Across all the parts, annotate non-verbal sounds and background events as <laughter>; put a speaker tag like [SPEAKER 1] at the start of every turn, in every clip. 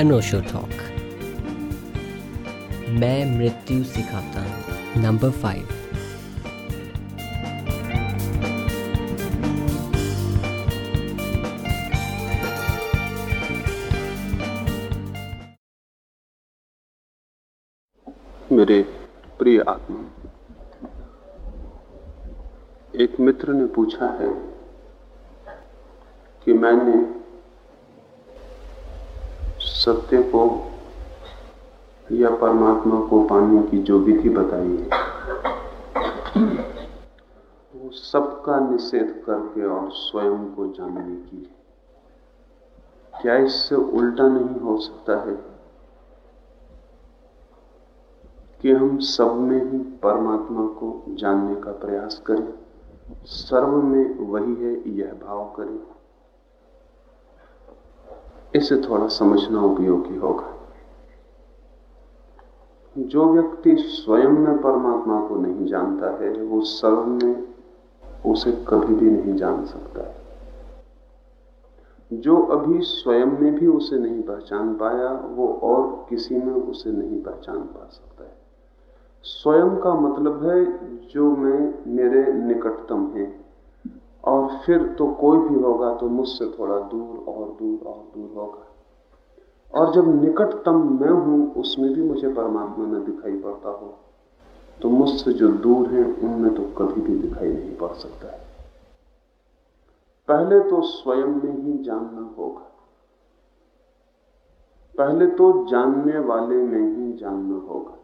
[SPEAKER 1] अनोशो talk मैं मृत्यु सिखाता हूँ। नंबर फाइव
[SPEAKER 2] मेरे प्रिय आत्मा, एक मित्र ने पूछा है कि मैंने सत्य को या परमात्मा को पाने की जो विधि बताई है, वो सबका निषेध करके और स्वयं को जानने की क्या इससे उल्टा नहीं हो सकता है कि हम सब में ही परमात्मा को जानने का प्रयास करें, सर्व में वही है, यह भाव करें? इसे थोड़ा समझना उपयोगी होगा। जो व्यक्ति स्वयं में परमात्मा को नहीं जानता है, वो सर्व में उसे कभी भी नहीं जान सकता जो अभी स्वयं में भी उसे नहीं पहचान पाया, वो और किसी में उसे नहीं पहचान पा सकता है। स्वयं का मतलब है, जो मैं, मेरे निकटतम है। और फिर तो कोई भी होगा तो मुझसे थोड़ा दूर और दूर और दूर होगा। और जब निकटतम मैं हूँ, उसमें भी मुझे परमात्मा न दिखाई पड़ता हो। तो मुझसे जो दूर है, उनमें तो कभी भी दिखाई नहीं पड़ सकता है। पहले तो स्वयं में ही जानना होगा। पहले तो जानने वाले में ही जानना होगा।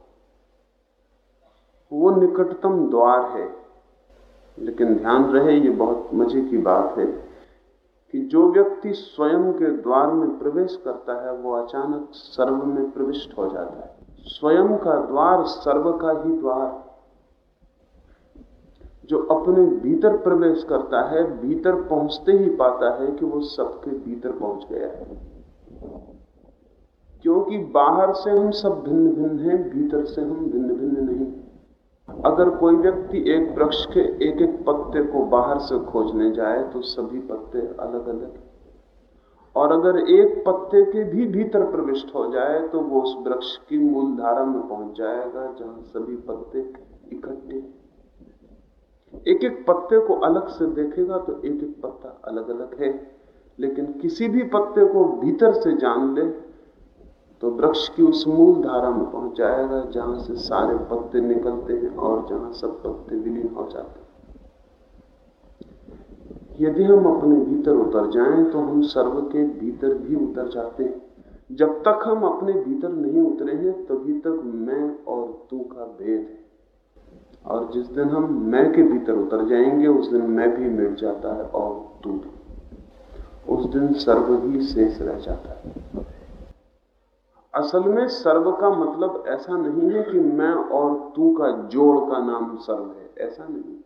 [SPEAKER 2] वो निकटतम द्वार है। लेकिन ध्यान रहे, ये बहुत मज़े की बात है कि जो व्यक्ति स्वयं के द्वार में प्रवेश करता है, वो अचानक सर्व में प्रविष्ट हो जाता है। स्वयं का द्वार सर्व का ही द्वार। जो अपने भीतर प्रवेश करता है, भीतर पहुँचते ही पाता है कि वो सबके भीतर पहुँच गया है। क्योंकि बाहर से हम सब भिन्न भिन्न हैं, भीतर से हम भिन्न भिन्न नहीं। अगर कोई व्यक्ति एक वृक्ष के एक एक पत्ते को बाहर से खोजने जाए तो सभी पत्ते अलग अलग और अगर एक पत्ते के भी भीतर प्रविष्ट हो जाए तो वो उस वृक्ष की मूल धारा में पहुँच जाएगा, जहाँ सभी पत्ते इकट्ठे एक एक पत्ते को अलग से देखेगा तो एक एक पत्ता अलग अलग है। लेकिन किसी भी पत्ते को भीतर से जान ले तो वृक्ष की उस मूल धारा में पहुँच जाएगा, जहाँ से सारे पत्ते निकलते हैं और जहाँ सब पत्ते विलीन हो जाते हैं। यदि हम अपने भीतर उतर जाएँ तो हम सर्व के भीतर भी उतर जाते हैं। जब तक हम अपने भीतर नहीं उतरे हैं, तभी तक मैं और तू का भेद है। और जिस दिन हम मैं के भीतर उतर जाएँगे, उस दिन मैं भी मिट जाता है और तू भी। उस दिन सर्व ही शेष रह जाता है। असल में सर्व का मतलब ऐसा नहीं है कि मैं और तू का जोड़ का नाम सर्व है, ऐसा नहीं।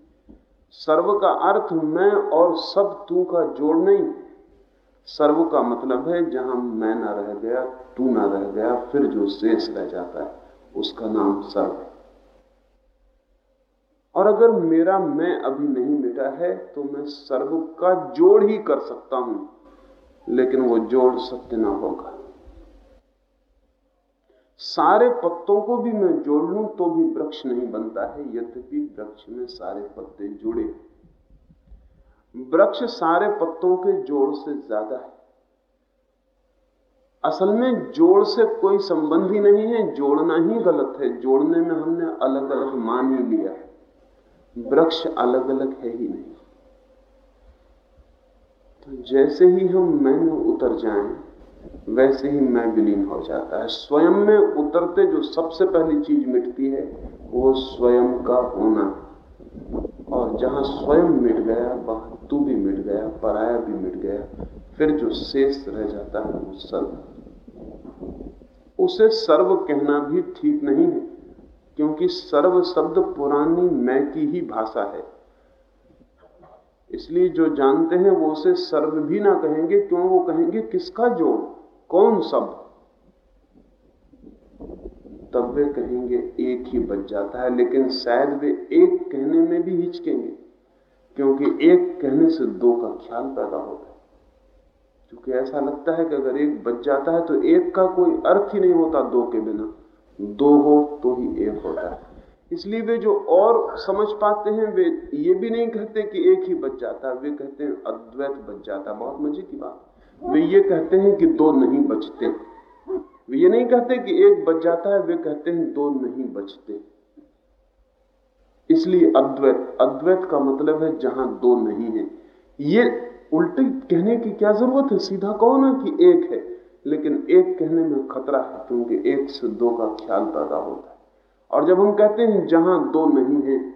[SPEAKER 2] सर्व का अर्थ मैं और सब तू का जोड़ नहीं। सर्व का मतलब है जहाँ मैं ना रह गया, तू ना रह गया, फिर जो शेष रह जाता है, उसका नाम सर्व है। और अगर मेरा मैं अभी नहीं मिटा है तो मैं सर्व का जोड़ ही कर सकता हूँ, लेकिन वो जोड़ सत्य ना होगा। सारे पत्तों को भी मैं जोड़ लू तो भी वृक्ष नहीं बनता है। यद्यपि वृक्ष में सारे पत्ते जुड़े वृक्ष सारे पत्तों के जोड़ से ज़्यादा है। असल में जोड़ से कोई संबंध ही नहीं है, जोड़ना ही गलत है। जोड़ने में हमने अलग अलग मान ही लिया है। वृक्ष अलग अलग है ही नहीं। तो जैसे ही हम मैं उतर जाएँ वैसे ही मैं विलीन हो जाता है। स्वयं में उतरते जो सबसे पहली चीज़ मिटती है, वो स्वयं का होना। और जहाँ स्वयं मिट गया, वहाँ तू भी मिट गया, पराया भी मिट गया, फिर जो शेष रह जाता है, वो सर्व। उसे सर्व कहना भी ठीक नहीं है, क्योंकि सर्व शब्द पुरानी मैं की ही भाषा है। इसलिए जो जानते हैं, वो उसे सर्व भी ना कहेंगे, क्यों? वो कहेंगे, किसका जोड़? कौन सब तब वे कहेंगे, एक ही बच जाता है, लेकिन शायद वे एक कहने में भी हिचकेंगे, क्योंकि एक कहने से दो का ख्याल पैदा होता है। क्योंकि ऐसा लगता है कि अगर एक बच जाता है तो एक का कोई अर्थ ही नहीं होता दो के बिना। दो हो तो ही एक होता है। इसलिए वे जो और समझ पाते हैं, वे ये भी नहीं कहते कि एक ही बच जाता, वे कहते हैं अद्वैत बच जाता बहुत मज़े की बात। वे ये कहते हैं कि दो नहीं बचते। वे ये नहीं कहते कि एक बच जाता है, वे कहते हैं दो नहीं बचते। इसलिए अद्वैत अद्वैत का मतलब है जहाँ दो नहीं है। ये उल्टे कहने की क्या ज़रूरत है? सीधा कहो ना कि एक है, लेकिन एक कहने में खतरा है, क्योंकि एक से दो का ख्याल पैदा होता है। और जब हम कहते हैं जहाँ दो नहीं है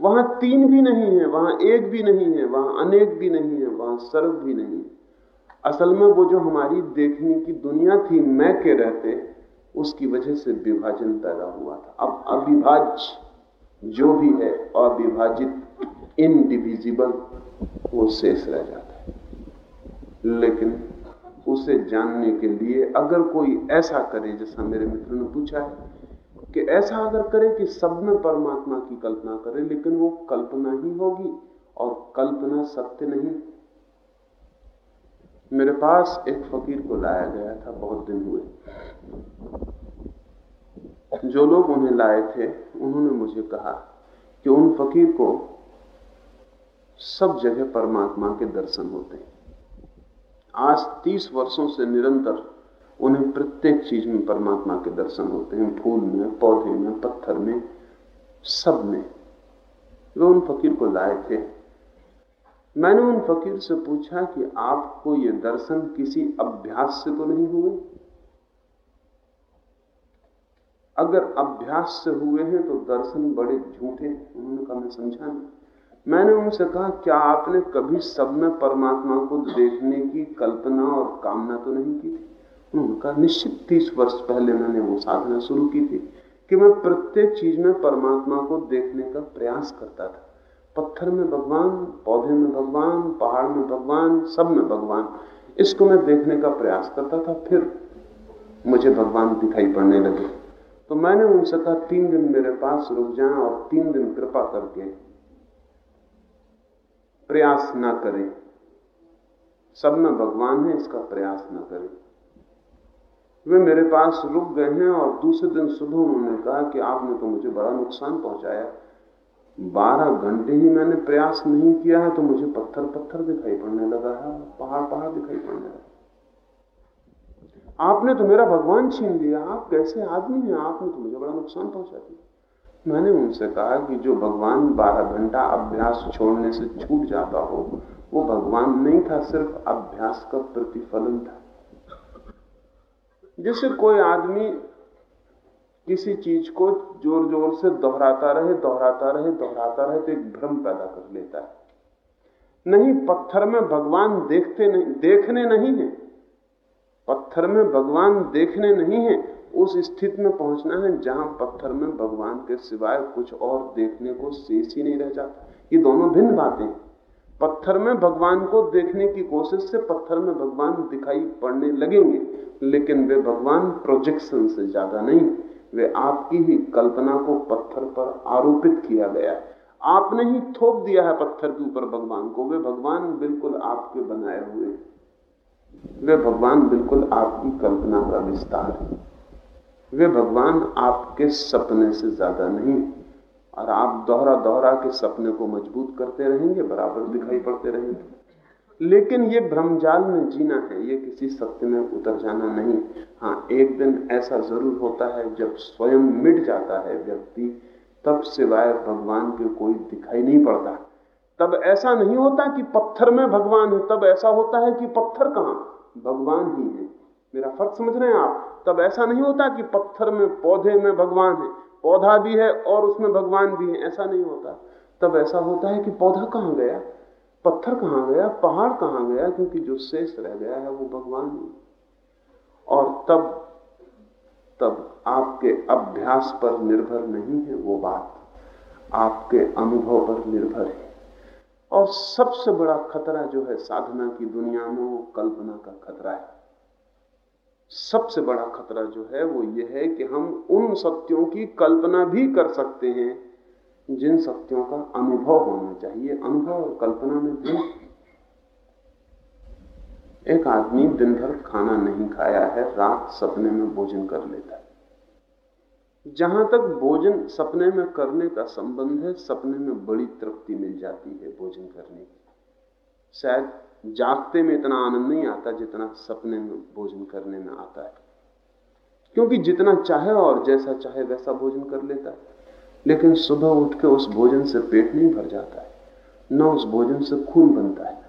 [SPEAKER 2] वहाँ तीन भी नहीं है, वहाँ एक भी नहीं है, वहाँ अनेक भी नहीं है, वहाँ सर्व भी नहीं। है असल में वो जो हमारी देखने की दुनिया थी, मैं के रहते, उसकी वजह से विभाजन पैदा हुआ था। अब अविभाज्य जो भी है, अविभाजित इनडिविजिबल वो शेष रह जाता है। लेकिन उसे जानने के लिए अगर कोई ऐसा करे, जैसा मेरे मित्र ने पूछा है कि ऐसा अगर करे कि सब में परमात्मा की कल्पना करे, लेकिन वो कल्पना ही होगी और कल्पना सत्य नहीं। मेरे पास एक फकीर को लाया गया था बहुत दिन हुए। जो लोग उन्हें लाए थे, उन्होंने मुझे कहा कि उन फकीर को सब जगह परमात्मा के दर्शन होते हैं। आज तीस वर्षों से निरंतर उन्हें प्रत्येक चीज़ में परमात्मा के दर्शन होते हैं, फूल में, पौधे में, पत्थर में, सब में। वे उन फकीर को लाए थे। मैंने उन फकीर से पूछा कि आपको ये दर्शन किसी अभ्यास से तो नहीं हुए? अगर अभ्यास से हुए हैं तो दर्शन बड़े झूठे उन्होंने कहा मैं समझा नहीं। मैंने उनसे कहा, क्या आपने कभी सब में परमात्मा को देखने की कल्पना और कामना तो नहीं की थी? उन्होंने कहा निश्चित तीस वर्ष पहले मैंने वो साधना शुरू की थी कि मैं प्रत्येक चीज़ में परमात्मा को देखने का प्रयास करता था। पत्थर में भगवान, पौधे में भगवान, पहाड़ में भगवान, सब में भगवान। इसको मैं देखने का प्रयास करता था, फिर मुझे भगवान दिखाई पड़ने लगे। तो मैंने उनसे कहा, तीन दिन मेरे पास रुक जाएँ और तीन दिन कृपा करके प्रयास ना करें। सब में भगवान है, इसका प्रयास ना करें। वे मेरे पास रुक गए हैं और दूसरे दिन सुबह उन्होंने कहा कि आपने तो मुझे बड़ा नुकसान पहुँचाया। बारह घंटे ही मैंने प्रयास नहीं किया है तो मुझे पत्थर पत्थर दिखाई पड़ने लगा है पहाड़ पहाड़ दिखाई पड़ने लगा आपने तो मेरा भगवान छीन लिया, आप कैसे आदमी हैं? आपने तो मुझे बड़ा नुकसान पहुँचा दिया। मैंने उनसे कहा कि जो भगवान बारह घंटा अभ्यास छोड़ने से छूट जाता हो, वो भगवान नहीं था, सिर्फ़ अभ्यास का प्रतिफलन था। जैसे कोई आदमी किसी चीज़ को ज़ोर ज़ोर से दोहराता रहे दोहराता रहे दोहराता रहे तो एक भ्रम पैदा कर लेता है। नहीं, पत्थर में भगवान देखते नहीं, देखने नहीं है। पत्थर में भगवान देखने नहीं है। उस स्थिति में पहुँचना है जहाँ पत्थर में भगवान के सिवाय कुछ और देखने को शेष ही नहीं रह जाता। ये दोनों भिन्न बातें पत्थर में भगवान को देखने की कोशिश से पत्थर में भगवान दिखाई पड़ने लगेंगे, लेकिन वे भगवान प्रोजेक्शन से ज़्यादा नहीं, वे आपकी ही कल्पना को पत्थर पर आरोपित किया गया। है आपने ही थोप दिया है पत्थर के ऊपर भगवान को, वे भगवान बिल्कुल आपके बनाए हुए वे भगवान बिल्कुल आपकी कल्पना का विस्तार है। वे भगवान आपके सपने से ज़्यादा नहीं और आप दोहरा दोहरा के सपने को मज़बूत करते रहेंगे, बराबर दिखाई पड़ते रहेंगे। लेकिन ये भ्रमजाल में जीना है, ये किसी सत्य में उतर जाना नहीं। हाँ एक दिन ऐसा ज़रूर होता है, जब स्वयं मिट जाता है व्यक्ति, तब सिवाय भगवान के कोई दिखाई नहीं पड़ता। तब ऐसा नहीं होता कि पत्थर में भगवान है, तब ऐसा होता है कि पत्थर कहाँ? भगवान ही है। मेरा फ़र्क समझ रहे हैं आप? तब ऐसा नहीं होता कि पत्थर में, पौधे में भगवान है। पौधा भी है और उसमें भगवान भी है। ऐसा नहीं होता। तब ऐसा होता है कि पौधा कहाँ गया? पत्थर कहाँ गया? पहाड़ कहाँ गया? क्योंकि जो शेष रह गया है वो भगवान ही और तब तब आपके अभ्यास पर निर्भर नहीं है वो बात। आपके अनुभव पर निर्भर है। और सबसे बड़ा खतरा जो है साधना की दुनिया में वो कल्पना का खतरा है। सबसे बड़ा खतरा जो है वो ये है कि हम उन सत्यों की कल्पना भी कर सकते हैं, जिन सत्यों का अनुभव होना चाहिए। अनुभव और कल्पना में भी। एक आदमी दिन भर खाना नहीं खाया है, रात सपने में भोजन कर लेता है। जहाँ तक भोजन सपने में करने का संबंध है, सपने में बड़ी तृप्ति मिल जाती है भोजन करने की। शायद जागते में इतना आनंद नहीं आता जितना सपने में भोजन करने में आता है। क्योंकि जितना चाहे और जैसा चाहे वैसा भोजन कर लेता है। लेकिन सुबह उठ के उस भोजन से पेट नहीं भर जाता है, न उस भोजन से खून बनता है।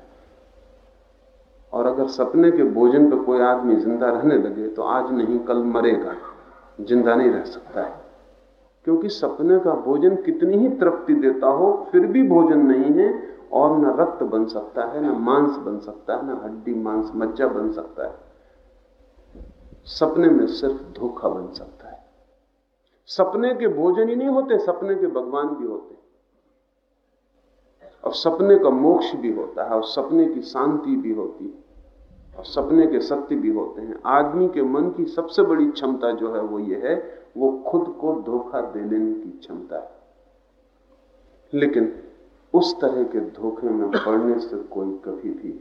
[SPEAKER 2] और अगर सपने के भोजन पर कोई आदमी ज़िंदा रहने लगे तो आज नहीं, कल मरेगा, ज़िंदा नहीं रह सकता है। क्योंकि सपने का भोजन कितनी ही तृप्ति देता हो, फिर भी भोजन नहीं है और न रक्त बन सकता है, न मांस बन सकता है, न हड्डी, मांस, मज्जा बन सकता है। सपने में सिर्फ़ धोखा बन सकता है। सपने के भोजन ही नहीं होते, सपने के भगवान भी होते। और सपने का मोक्ष भी होता है, और सपने की शांति भी होती है, और सपने के सत्य भी होते हैं। आदमी के मन की सबसे बड़ी क्षमता जो है, वो ये है, वो खुद को धोखा दे लेने की क्षमता है। लेकिन उस तरह के धोखे में पड़ने से कोई कभी भी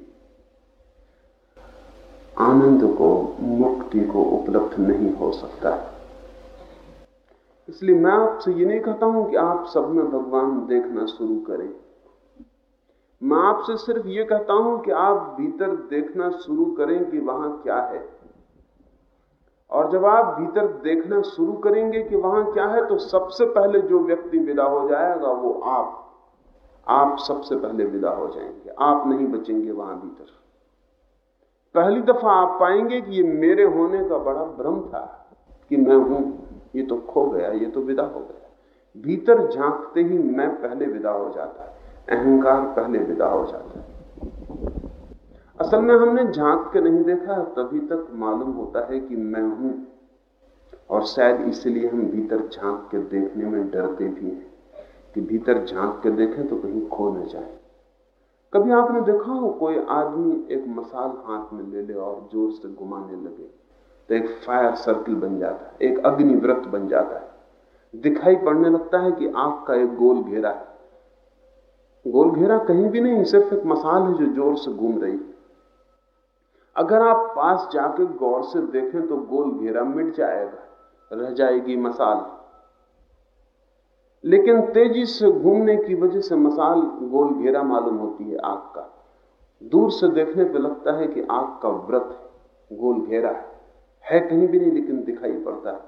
[SPEAKER 2] आनंद को, मुक्ति को उपलब्ध नहीं हो सकता। इसलिए मैं आपसे ये नहीं कहता हूँ कि आप सब में भगवान देखना शुरू करें। मैं आपसे सिर्फ़ ये कहता हूँ कि आप भीतर देखना शुरू करें कि वहाँ क्या है। और जब आप भीतर देखना शुरू करेंगे कि वहाँ क्या है तो सबसे पहले जो व्यक्ति विदा हो जाएगा वो आप। आप सबसे पहले विदा हो जाएँगे। आप नहीं बचेंगे वहाँ भीतर। पहली दफ़ा आप पाएँगे कि ये मेरे होने का बड़ा भ्रम था कि मैं हूँ, ये तो खो गया, ये तो विदा हो गया। भीतर झांकते ही मैं पहले विदा हो जाता है अहंकार पहले विदा हो जाता। है असल में हमने झाँक के नहीं देखा, तभी तक मालूम होता है कि मैं हूँ। और शायद इसलिए हम भीतर झाँक के देखने में डरते भी हैं। कि भीतर झाँक के देखें तो कहीं खो न जाए। कभी आपने देखा हो कोई आदमी एक मसाल हाथ में ले ले और ज़ोर से घुमाने लगे? तो एक फायर सर्किल बन जाता है, एक अग्निव्रत बन जाता है। दिखाई पड़ने लगता है कि आग का एक गोल घेरा है। गोल घेरा कहीं भी नहीं, सिर्फ़ एक मसाल है जो ज़ोर से घूम रही अगर आप पास जाके गौर से देखें तो गोल घेरा मिट जाएगा, रह जाएगी मसाल। लेकिन तेज़ी से घूमने की वजह से मसाल गोल घेरा मालूम होती है आग का। दूर से देखने पे लगता है कि आग का व्रत गोल घेरा है। है कहीं भी नहीं, लेकिन दिखाई पड़ता है।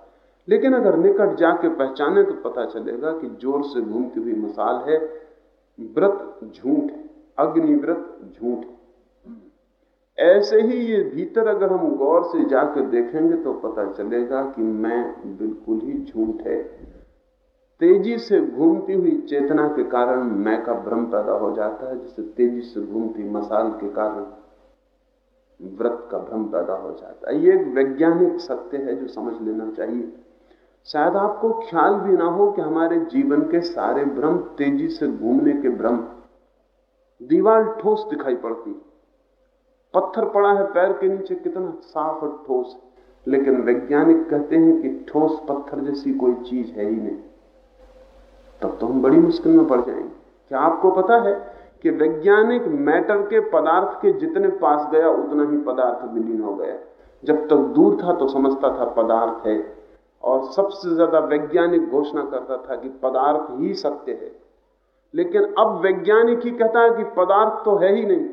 [SPEAKER 2] लेकिन अगर निकट जाके पहचाने तो पता चलेगा कि ज़ोर से घूमती हुई मसाल है। व्रत झूठ अग्निव्रत झूठ ऐसे ही ये भीतर अगर हम गौर से जाकर देखेंगे तो पता चलेगा कि मैं बिल्कुल ही झूठ है। तेज़ी से घूमती हुई चेतना के कारण मैं का भ्रम पैदा हो जाता है जिससे तेज़ी से घूमती मसाल के कारण व्रत का भ्रम पैदा हो जाता है। ये एक वैज्ञानिक सत्य है जो समझ लेना चाहिए। शायद आपको ख्याल भी ना हो कि हमारे जीवन के सारे भ्रम तेज़ी से घूमने के भ्रम। दीवार ठोस दिखाई पड़ती। पत्थर पड़ा है पैर के नीचे, कितना साफ़ और ठोस लेकिन वैज्ञानिक कहते हैं कि ठोस पत्थर जैसी कोई चीज़ है ही नहीं। तब तो हम बड़ी मुश्किल में पड़ जाएँगे। क्या आपको पता है कि वैज्ञानिक मैटर के पदार्थ के जितने पास गया, उतना ही पदार्थ विलीन हो गया? जब तक दूर था तो समझता था पदार्थ है। और सबसे ज़्यादा वैज्ञानिक घोषणा करता था कि पदार्थ ही सत्य है। लेकिन अब वैज्ञानिक ही कहता है कि पदार्थ तो है ही नहीं।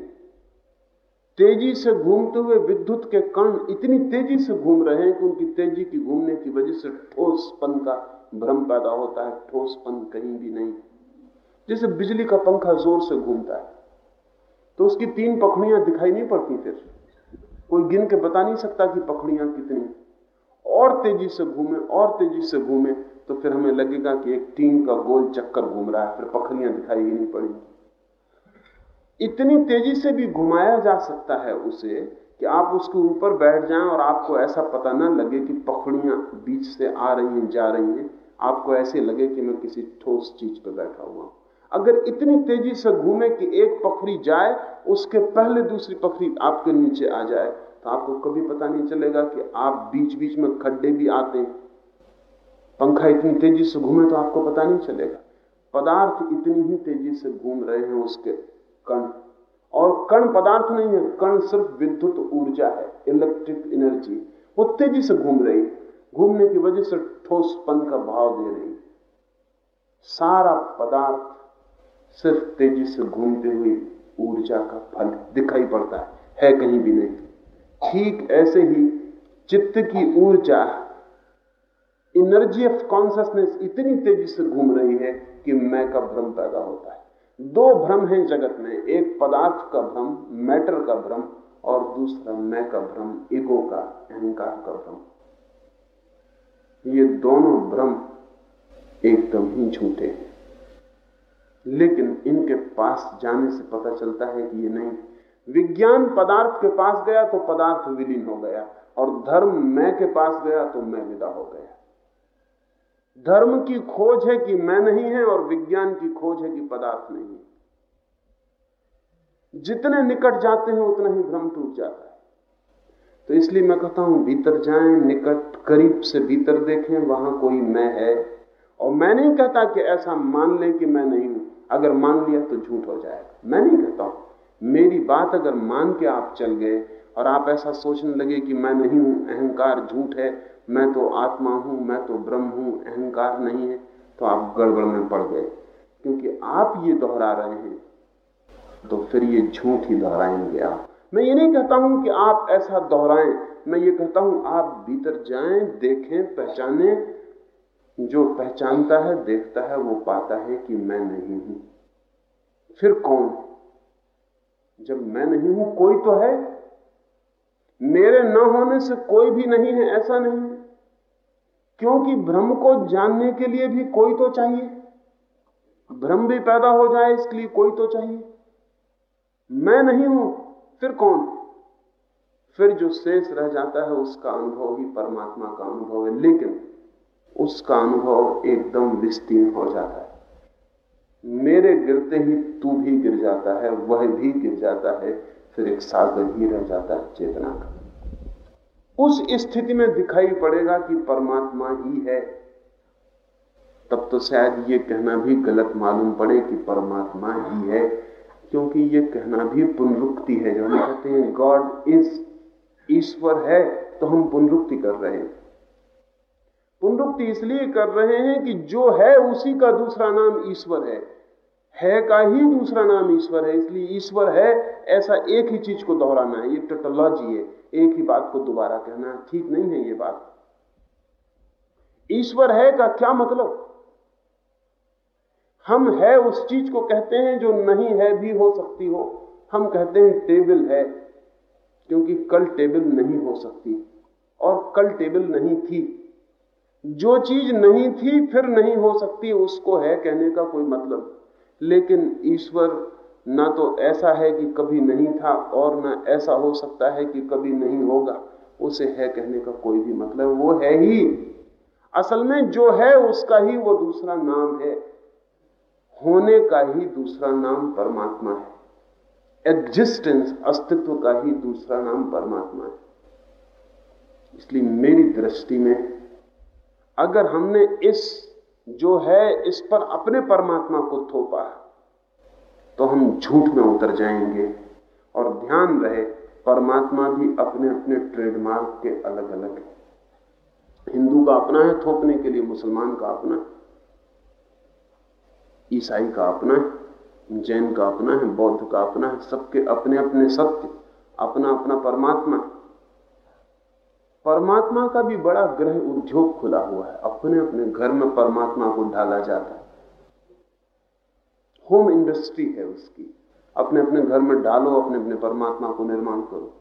[SPEAKER 2] तेज़ी से घूमते हुए विद्युत के कण इतनी तेज़ी से घूम रहे हैं कि उनकी तेज़ी की घूमने की वजह से ठोसपन का भ्रम पैदा होता है ठोसपन कहीं भी नहीं। जैसे बिजली का पंखा ज़ोर से घूमता है तो उसकी तीन पखड़ियाँ दिखाई नहीं पड़ती फिर। कोई गिन के बता नहीं सकता कि पखड़ियाँ कितनी। और तेज़ी से घूमे, और तेज़ी से घूमे तो फिर हमें लगेगा कि एक टीम का गोल चक्कर घूम रहा है, फिर पखड़ियाँ दिखाई ही नहीं पड़ेंगी। इतनी तेज़ी से भी घुमाया जा सकता है उसे कि आप उसके ऊपर बैठ जाएँ और आपको ऐसा पता ना लगे कि पखड़ियाँ बीच से आ रही हैं, जा रही हैं। आपको ऐसे लगे कि मैं किसी ठोस चीज़ पर बैठा हुआ हूँ। अगर इतनी तेज़ी से घूमे कि एक पखड़ी जाए, उसके पहले दूसरी पखड़ी आपके नीचे आ जाए तो आपको कभी पता नहीं चलेगा कि आप बीच बीच में खड्डे भी आते हैं। पंखा इतनी तेज़ी से घूमे तो आपको पता नहीं चलेगा। पदार्थ इतनी ही तेज़ी से घूम रहे हैं उसके कण। और कण पदार्थ नहीं है, कण सिर्फ़ विद्युत ऊर्जा है इलेक्ट्रिक एनर्जी वो तेज़ी से घूम रही घूमने की वजह से ठोसपन का भाव दे रही सारा पदार्थ सिर्फ़ तेज़ी से घूमते हुए ऊर्जा का फल दिखाई पड़ता है है कहीं भी नहीं। ठीक ऐसे ही चित्त की ऊर्जा एनर्जी ऑफ़ कॉन्सियसनेस इतनी तेज़ी से घूम रही है कि मैं का भ्रम पैदा होता है। दो भ्रम हैं जगत में, एक पदार्थ का भ्रम मैटर का भ्रम, और दूसरा मैं का भ्रम ईगो का, अहंकार का भ्रम। ये दोनों भ्रम एकदम ही झूठे हैं। लेकिन इनके पास जाने से पता चलता है कि ये नहीं। विज्ञान पदार्थ के पास गया तो पदार्थ विलीन हो गया, और धर्म मैं के पास गया तो मैं विदा हो गया। धर्म की खोज है कि मैं नहीं है, और विज्ञान की खोज है कि पदार्थ नहीं है। जितने निकट जाते हैं, उतना ही भ्रम टूट जाता है। तो इसलिए मैं कहता हूँ, भीतर जाएँ, निकट करीब से भीतर देखें, वहाँ कोई मैं है। और मैं नहीं कहता कि ऐसा मान लें कि मैं नहीं हूँ। अगर मान लिया तो झूठ हो जाएगा। मैं नहीं कहता हूँ। मेरी बात अगर मान के आप चल गए और आप ऐसा सोचने लगे कि मैं नहीं हूँ, अहंकार झूठ है, मैं तो आत्मा हूँ, मैं तो ब्रह्म हूँ, अहंकार नहीं है तो आप गड़बड़ में पड़ गए। क्योंकि आप ये दोहरा रहे हैं तो फिर ये झूठ ही दोहराएँगे आप। मैं ये नहीं कहता हूँ कि आप ऐसा दोहराएँ। मैं ये कहता हूँ, आप भीतर जाएँ, देखें, पहचाने। जो पहचानता है, देखता है, वो पाता है कि मैं नहीं हूँ। फिर कौन? जब मैं नहीं हूँ, कोई तो है। मेरे न होने से कोई भी नहीं है, ऐसा नहीं। क्योंकि भ्रम को जानने के लिए भी कोई तो चाहिए। भ्रम भी पैदा हो जाए, इसके लिए कोई तो चाहिए। मैं नहीं हूँ फिर कौन? फिर जो शेष रह जाता है, उसका अनुभव ही परमात्मा का अनुभव है। लेकिन उसका अनुभव एकदम विस्तीर्ण हो जाता है। मेरे गिरते ही तू भी गिर जाता है, वह भी गिर जाता है, फिर एक सागर ही रह जाता है चेतना का। उस स्थिति में दिखाई पड़ेगा कि परमात्मा ही है। तब तो शायद ये कहना भी गलत मालूम पड़े कि परमात्मा ही है। क्योंकि ये कहना भी पुनरुक्ति है। जो हम कहते हैं गॉड इज़ ईश्वर है तो हम पुनरुक्ति कर रहे हैं। पुनरुक्ति इसलिए कर रहे हैं कि जो है, उसी का दूसरा नाम ईश्वर है। है का ही दूसरा नाम ईश्वर है। इसलिए ईश्वर है, ऐसा एक ही चीज़ को दोहराना है। ये टेटोलॉजी है। एक ही बात को दोबारा कहना ठीक नहीं है ये बात। ईश्वर है का क्या मतलब? हम है उस चीज़ को कहते हैं जो नहीं है भी हो सकती हो। हम कहते हैं टेबल है, क्योंकि कल टेबल नहीं हो सकती और कल टेबल नहीं थी। जो चीज़ नहीं थी फिर नहीं हो सकती, उसको है कहने का कोई मतलब। लेकिन ईश्वर ना तो ऐसा है कि कभी नहीं था और ना ऐसा हो सकता है कि कभी नहीं होगा। उसे है कहने का कोई भी मतलब वो है ही। असल में जो है उसका ही वो दूसरा नाम है। होने का ही दूसरा नाम परमात्मा है। एग्जिस्टेंस अस्तित्व का ही दूसरा नाम परमात्मा है। इसलिए मेरी दृष्टि में, अगर हमने इस जो है, इस पर अपने परमात्मा को थोपा तो हम झूठ में उतर जाएँगे। और ध्यान रहे, परमात्मा भी अपने अपने ट्रेडमार्क के अलग अलग है। हिंदू का अपना है, थोपने के लिए मुसलमान का अपना है। ईसाई का अपना है जैन का अपना है, बौद्ध का अपना है, सबके अपने अपने सत्य, अपना अपना परमात्मा है। परमात्मा का भी बड़ा ग्रह उद्योग खुला हुआ है, अपने अपने घर में परमात्मा को ढाला जाता है। होम इंडस्ट्री है उसकी, अपने अपने घर में डालो, अपने अपने परमात्मा को निर्माण करो।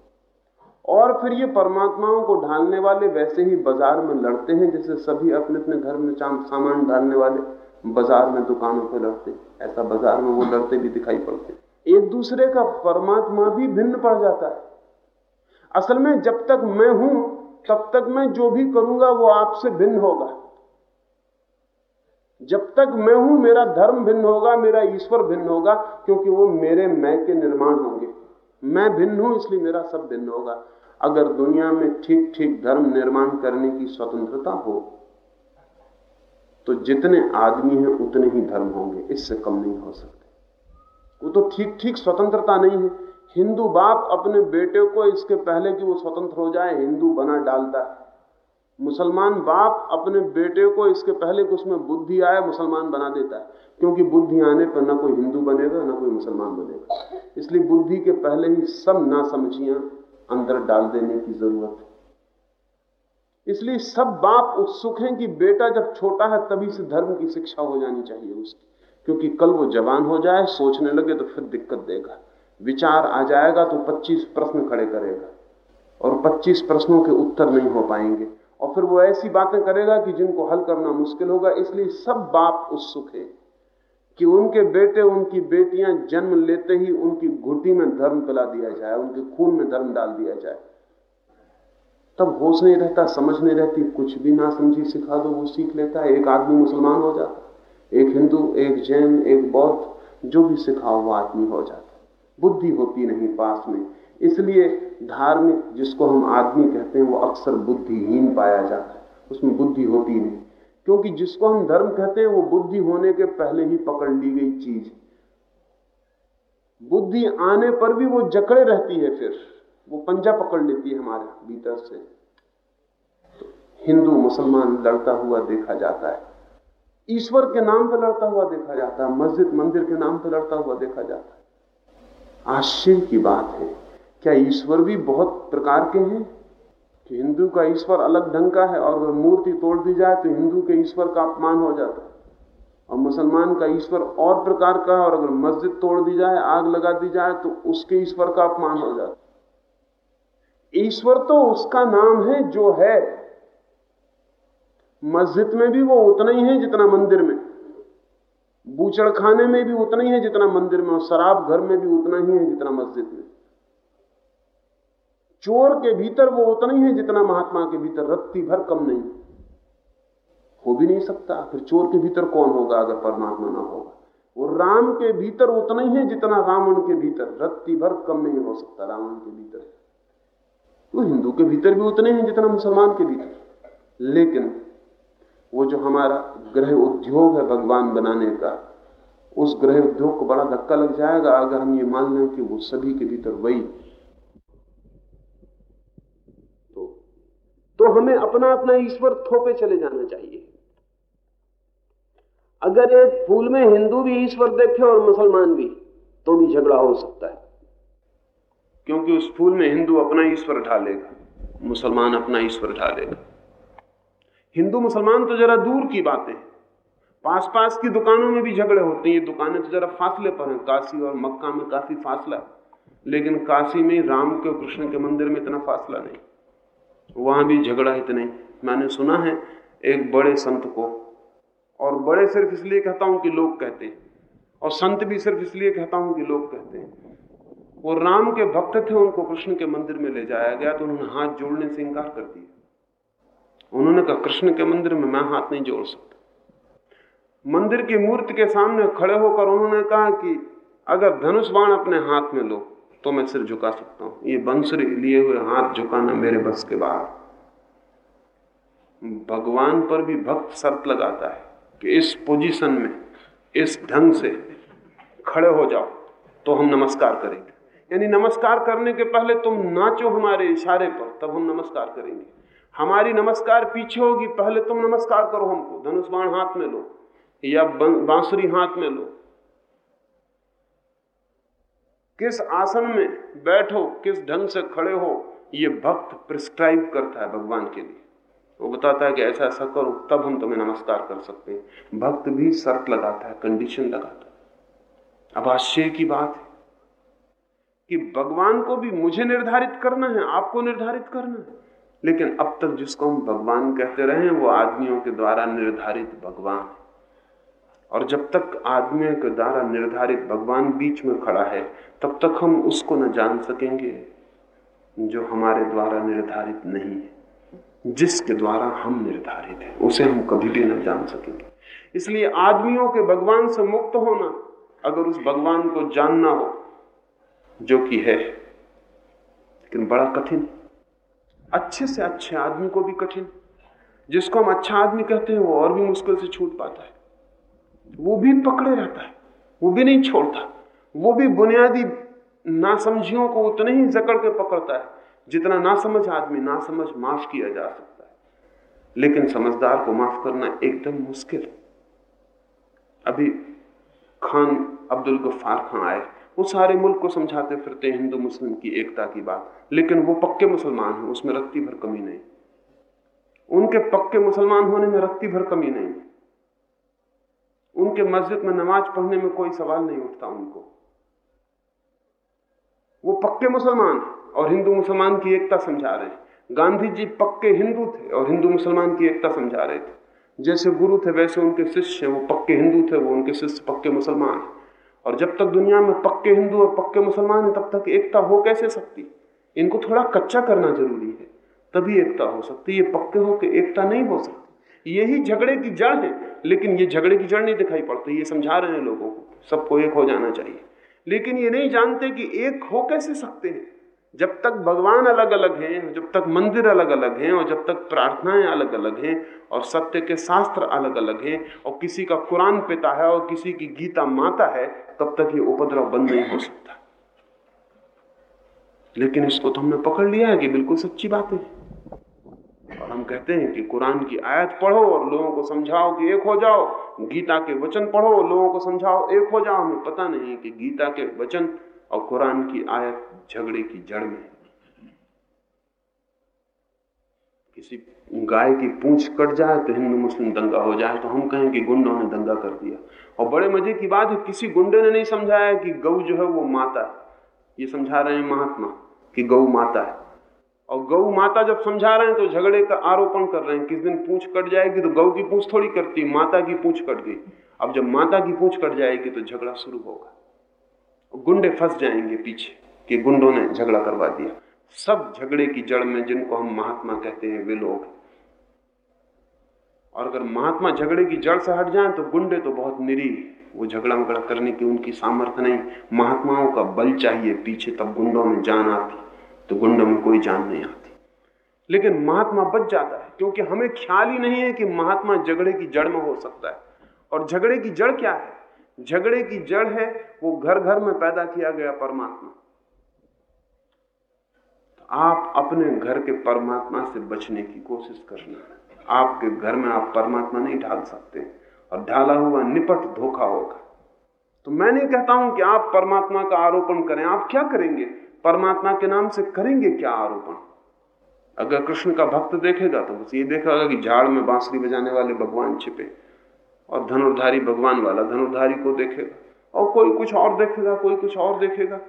[SPEAKER 2] और फिर ये परमात्माओं को ढालने वाले वैसे ही बाज़ार में लड़ते हैं, जैसे सभी अपने अपने घर में सामान ढालने वाले। बाज़ार में दुकानों पर लड़ते ऐसा बाज़ार में वो लड़ते भी दिखाई पड़ते। एक दूसरे का परमात्मा भी भिन्न पड़ जाता है। असल में जब तक मैं हूँ, तब तक मैं जो भी करूँगा, वो आपसे भिन्न होगा। जब तक मैं हूँ, मेरा धर्म भिन्न होगा, मेरा ईश्वर भिन्न होगा, क्योंकि वो मेरे मैं के निर्माण होंगे। मैं भिन्न हूँ, इसलिए मेरा सब भिन्न होगा। अगर दुनिया में ठीक ठीक धर्म निर्माण करने की स्वतंत्रता हो तो जितने आदमी हैं, उतने ही धर्म होंगे, इससे कम नहीं हो सकते। वो तो ठीक ठीक स्वतंत्रता नहीं है। हिंदू बाप अपने बेटे को इसके पहले कि वो स्वतंत्र हो जाए, हिंदू बना डालता है। मुसलमान बाप अपने बेटे को इसके पहले कि उसमें बुद्धि आए, मुसलमान बना देता है। क्योंकि बुद्धि आने पर ना कोई हिंदू बनेगा, ना कोई मुसलमान बनेगा। इसलिए बुद्धि के पहले ही सब ना समझियाँ अंदर डाल देने की ज़रूरत है। इसलिए सब बाप उत्सुक हैं कि बेटा जब छोटा है तभी से धर्म की शिक्षा हो जानी चाहिए उसकी। क्योंकि कल वो जवान हो जाए, सोचने लगे तो फिर दिक्कत देगा। विचार आ जाएगा तो 25 प्रश्न खड़े करेगा और 25 प्रश्नों के उत्तर नहीं हो पाएँगे। और फिर वो ऐसी बातें करेगा कि जिनको हल करना मुश्किल होगा। इसलिए सब बाप उत्सुक है कि उनके बेटे, उनकी बेटियाँ जन्म लेते ही उनकी घुटी में धर्म पिला दिया जाए, उनके खून में धर्म डाल दिया जाए। तब होश नहीं रहता, समझ नहीं रहती, कुछ भी ना समझी सिखा दो, वो सीख लेता है। एक आदमी मुसलमान हो जाता एक हिंदू, एक जैन, एक बौद्ध, जो भी सिखाओ, वो आदमी हो जाता बुद्धि होती नहीं पास में। इसलिए धार्मिक, जिसको हम आदमी कहते हैं, वो अक्सर बुद्धिहीन पाया जाता है। उसमें बुद्धि होती नहीं। क्योंकि जिसको हम धर्म कहते हैं, वो बुद्धि होने के पहले ही पकड़ ली गई चीज़। बुद्धि आने पर भी वो जकड़े रहती है फिर। वो पंजा पकड़ लेती है हमारे भीतर से। तो हिंदू, मुसलमान लड़ता हुआ देखा जाता है। ईश्वर के नाम पर लड़ता हुआ देखा जाता है। मस्जिद, मंदिर के नाम पर लड़ता हुआ देखा जाता है। आश्चर्य की बात है। क्या ईश्वर भी बहुत प्रकार के हैं? कि हिंदू का ईश्वर अलग ढंग का है और अगर मूर्ति तोड़ दी जाए तो हिंदू के ईश्वर का अपमान हो जाता है। और मुसलमान का ईश्वर और प्रकार का है और अगर मस्जिद तोड़ दी जाए, आग लगा दी जाए तो उसके ईश्वर का अपमान हो जाता है। ईश्वर तो उसका नाम है जो है। मस्जिद में भी वो उतना ही है जितना मंदिर में। बूचड़ खाने में भी उतना ही है जितना मंदिर में और शराब घर में भी उतना ही है जितना मस्जिद में। चोर के भीतर वो उतना ही है जितना महात्मा के भीतर, रत्ती भर कम नहीं। हो भी नहीं सकता, फिर चोर के भीतर कौन होगा अगर परमात्मा ना होगा? वो राम के भीतर उतना ही है जितना रावण के भीतर, रत्ती भर कम नहीं हो सकता, रावण के भीतर। तो हिंदू के भीतर भी उतने हैं जितना मुसलमान के भीतर। लेकिन वो जो हमारा ग्रह उद्योग है भगवान बनाने का उस ग्रह उद्योग को बड़ा धक्का लग जाएगा अगर हम ये मान लें कि वो सभी के भीतर वही। तो, तो हमें अपना अपना ईश्वर थोपे चले जाना चाहिए। अगर एक फूल में हिंदू भी ईश्वर देखे और मुसलमान भी तो भी झगड़ा हो सकता है। क्योंकि उस फूल में हिंदू अपना ईश्वर ढालेगा, मुसलमान अपना ईश्वर ढालेगा। हिंदू मुसलमान तो जरा दूर की बातें पास पास की दुकानों में भी झगड़े होते हैं। ये दुकानें तो जरा फासले पर हैं। काशी और मक्का में काफ़ी फासला लेकिन काशी में राम के कृष्ण के मंदिर में इतना फासला नहीं। वहाँ भी झगड़ा इतने मैंने सुना है एक बड़े संत को, और बड़े सिर्फ़ इसलिए कहता हूँ कि लोग कहते हैं, और संत भी सिर्फ़ इसलिए कहता हूँ कि लोग कहते हैं। वो राम के भक्त थे, उनको कृष्ण के मंदिर में ले जाया गया तो उन्होंने हाथ जोड़ने से इंकार कर दिया। उन्होंने कहा, कृष्ण के मंदिर में मैं हाथ नहीं जोड़ सकता। मंदिर की मूर्ति के सामने खड़े होकर उन्होंने कहा कि, अगर धनुष बाण अपने हाथ में लो तो मैं सिर झुका सकता हूँ। ये बंसुरी लिए हुए हाथ झुकाना मेरे बस के बाहर। भगवान पर भी भक्त शर्त लगाता है कि इस पोजीशन में, इस ढंग से खड़े हो जाओ तो हम नमस्कार करेंगे। यानी नमस्कार करने के पहले तुम नाचो हमारे इशारे पर, तब हम नमस्कार करेंगे। हमारी नमस्कार पीछे होगी, पहले तुम नमस्कार करो हमको, धनुष बाण हाथ में लो, या बांसुरी हाथ में लो। किस आसन में बैठो, किस ढंग से खड़े हो, ये भक्त प्रिस्क्राइब करता है भगवान के लिए। वो बताता है कि ऐसा ऐसा करो, तब हम तुम्हें नमस्कार कर सकते हैं। भक्त भी शर्त लगाता है कंडीशन लगाता है। अब आश्चर्य की बात है। कि भगवान को भी मुझे निर्धारित करना है, आपको निर्धारित करना है। लेकिन अब तक जिसको हम भगवान कहते रहे वो आदमियों के द्वारा निर्धारित भगवान और जब तक आदमियों के द्वारा निर्धारित भगवान बीच में खड़ा है, तब तक हम उसको न जान सकेंगे जो हमारे द्वारा निर्धारित नहीं है। जिसके द्वारा हम निर्धारित हैं, उसे हम कभी भी न जान सकेंगे। इसलिए आदमियों के भगवान से मुक्त होना, अगर उस भगवान को जानना हो जो कि है, लेकिन बड़ा कठिन। अच्छे से अच्छे आदमी को भी कठिन। जिसको हम अच्छा आदमी कहते हैं, वो और भी मुश्किल से छूट पाता है। वो भी पकड़े रहता है, वो भी नहीं छोड़ता। वो भी बुनियादी नासमझियों को उतने ही जकड़ के पकड़ता है, जितना नासमझ आदमी, नासमझ माफ़ किया जा सकता है। लेकिन समझदार को माफ़ करना एकदम मुश्किल। अभी खान अब्दुल गफ्फार खान आए। वो सारे मुल्क को समझाते फिरते हिंदू, मुस्लिम की एकता की बात। लेकिन वो पक्के मुसलमान हैं, उसमें रत्ती भर कमी नहीं। उनके पक्के मुसलमान होने में रत्ती भर कमी नहीं। उनके मस्जिद में नमाज़ पढ़ने में कोई सवाल नहीं उठता उनको। वो पक्के मुसलमान और हिंदू मुसलमान की एकता समझा रहे हैं। गांधी जी पक्के हिंदू थे और हिंदू मुसलमान की एकता समझा रहे थे। जैसे गुरु थे, वैसे उनके शिष्य वो पक्के हिंदू थे, वो उनके शिष्य पक्के मुसलमान और जब तक दुनिया में पक्के हिंदू और पक्के मुसलमान है, तब तक एकता हो कैसे सकती? इनको थोड़ा कच्चा करना ज़रूरी है, तभी एकता हो सकती। ये पक्के हो के एकता नहीं हो सकती। यही झगड़े की जड़ है, लेकिन ये झगड़े की जड़ नहीं दिखाई पड़ती। ये समझा रहे हैं लोगों को, सबको एक हो जाना चाहिए। लेकिन ये नहीं जानते कि एक हो कैसे सकते हैं। जब तक भगवान अलग अलग हैं, जब तक मंदिर अलग अलग हैं और जब तक प्रार्थनाएँ अलग अलग हैं और सत्य के शास्त्र अलग अलग हैं और किसी का कुरान पिता है और किसी की गीता माता है, तब तक ये उपद्रव बंद नहीं हो सकता। लेकिन इसको तो हमने पकड़ लिया है कि बिल्कुल सच्ची बात है। और हम कहते हैं कि कुरान की आयत पढ़ो और लोगों को समझाओ कि एक हो जाओ, गीता के वचन पढ़ो लोगों को समझाओ, एक हो जाओ। हमें पता नहीं कि गीता के वचन और कुरान की आयत झगड़े की जड़ में किसी गाय की पूंछ कट जाए तो हिंदू मुस्लिम दंगा हो जाए तो हम कहें कि गुंडों ने दंगा कर दिया। और बड़े मज़े की बात है, किसी गुंडे ने नहीं समझाया कि गऊ जो है वो माता है। ये समझा रहे हैं महात्मा कि गऊ माता है। और गऊ माता जब समझा रहे हैं तो झगड़े का आरोपण कर रहे हैं। किस दिन पूछ कट जाएगी तो गऊ की पूछ थोड़ी करती माता की पूछ कट गई। अब जब माता की पूछ कट जाएगी तो झगड़ा शुरू होगा। गुंडे फंस जाएँगे पीछे। कि गुंडों ने झगड़ा करवा दिया। सब झगड़े की जड़ में जिनको हम महात्मा कहते हैं, वे लोग और अगर महात्मा झगड़े की जड़ से हट जाए तो गुंडे तो बहुत निरी वो झगड़ा मगड़ा करने की उनकी सामर्थ्य नहीं। महात्माओं का बल चाहिए पीछे, तब गुंडों में जान आती। तो गुंडों में कोई जान नहीं आती। लेकिन महात्मा बच जाता है, क्योंकि हमें ख्याल ही नहीं है कि महात्मा झगड़े की जड़ में हो सकता है। और झगड़े की जड़ क्या है? झगड़े की जड़ है, वो घर घर में पैदा किया गया परमात्मा। आप अपने घर के परमात्मा से बचने की कोशिश करना। आपके घर में आप परमात्मा नहीं ढाल सकते। और ढाला हुआ निपट धोखा होगा। तो मैं नहीं कहता हूँ कि आप परमात्मा का आरोपण करें। आप क्या करेंगे? परमात्मा के नाम से करेंगे क्या आरोपण? अगर कृष्ण का भक्त देखेगा तो बस ये देखेगा कि झाड़ में बांसुरी बजाने वाले भगवान छिपे। और धनुर्धारी भगवान वाला धनुर्धारी को देखेगा। और कोई कुछ और देखेगा, कोई कुछ और देखेगा।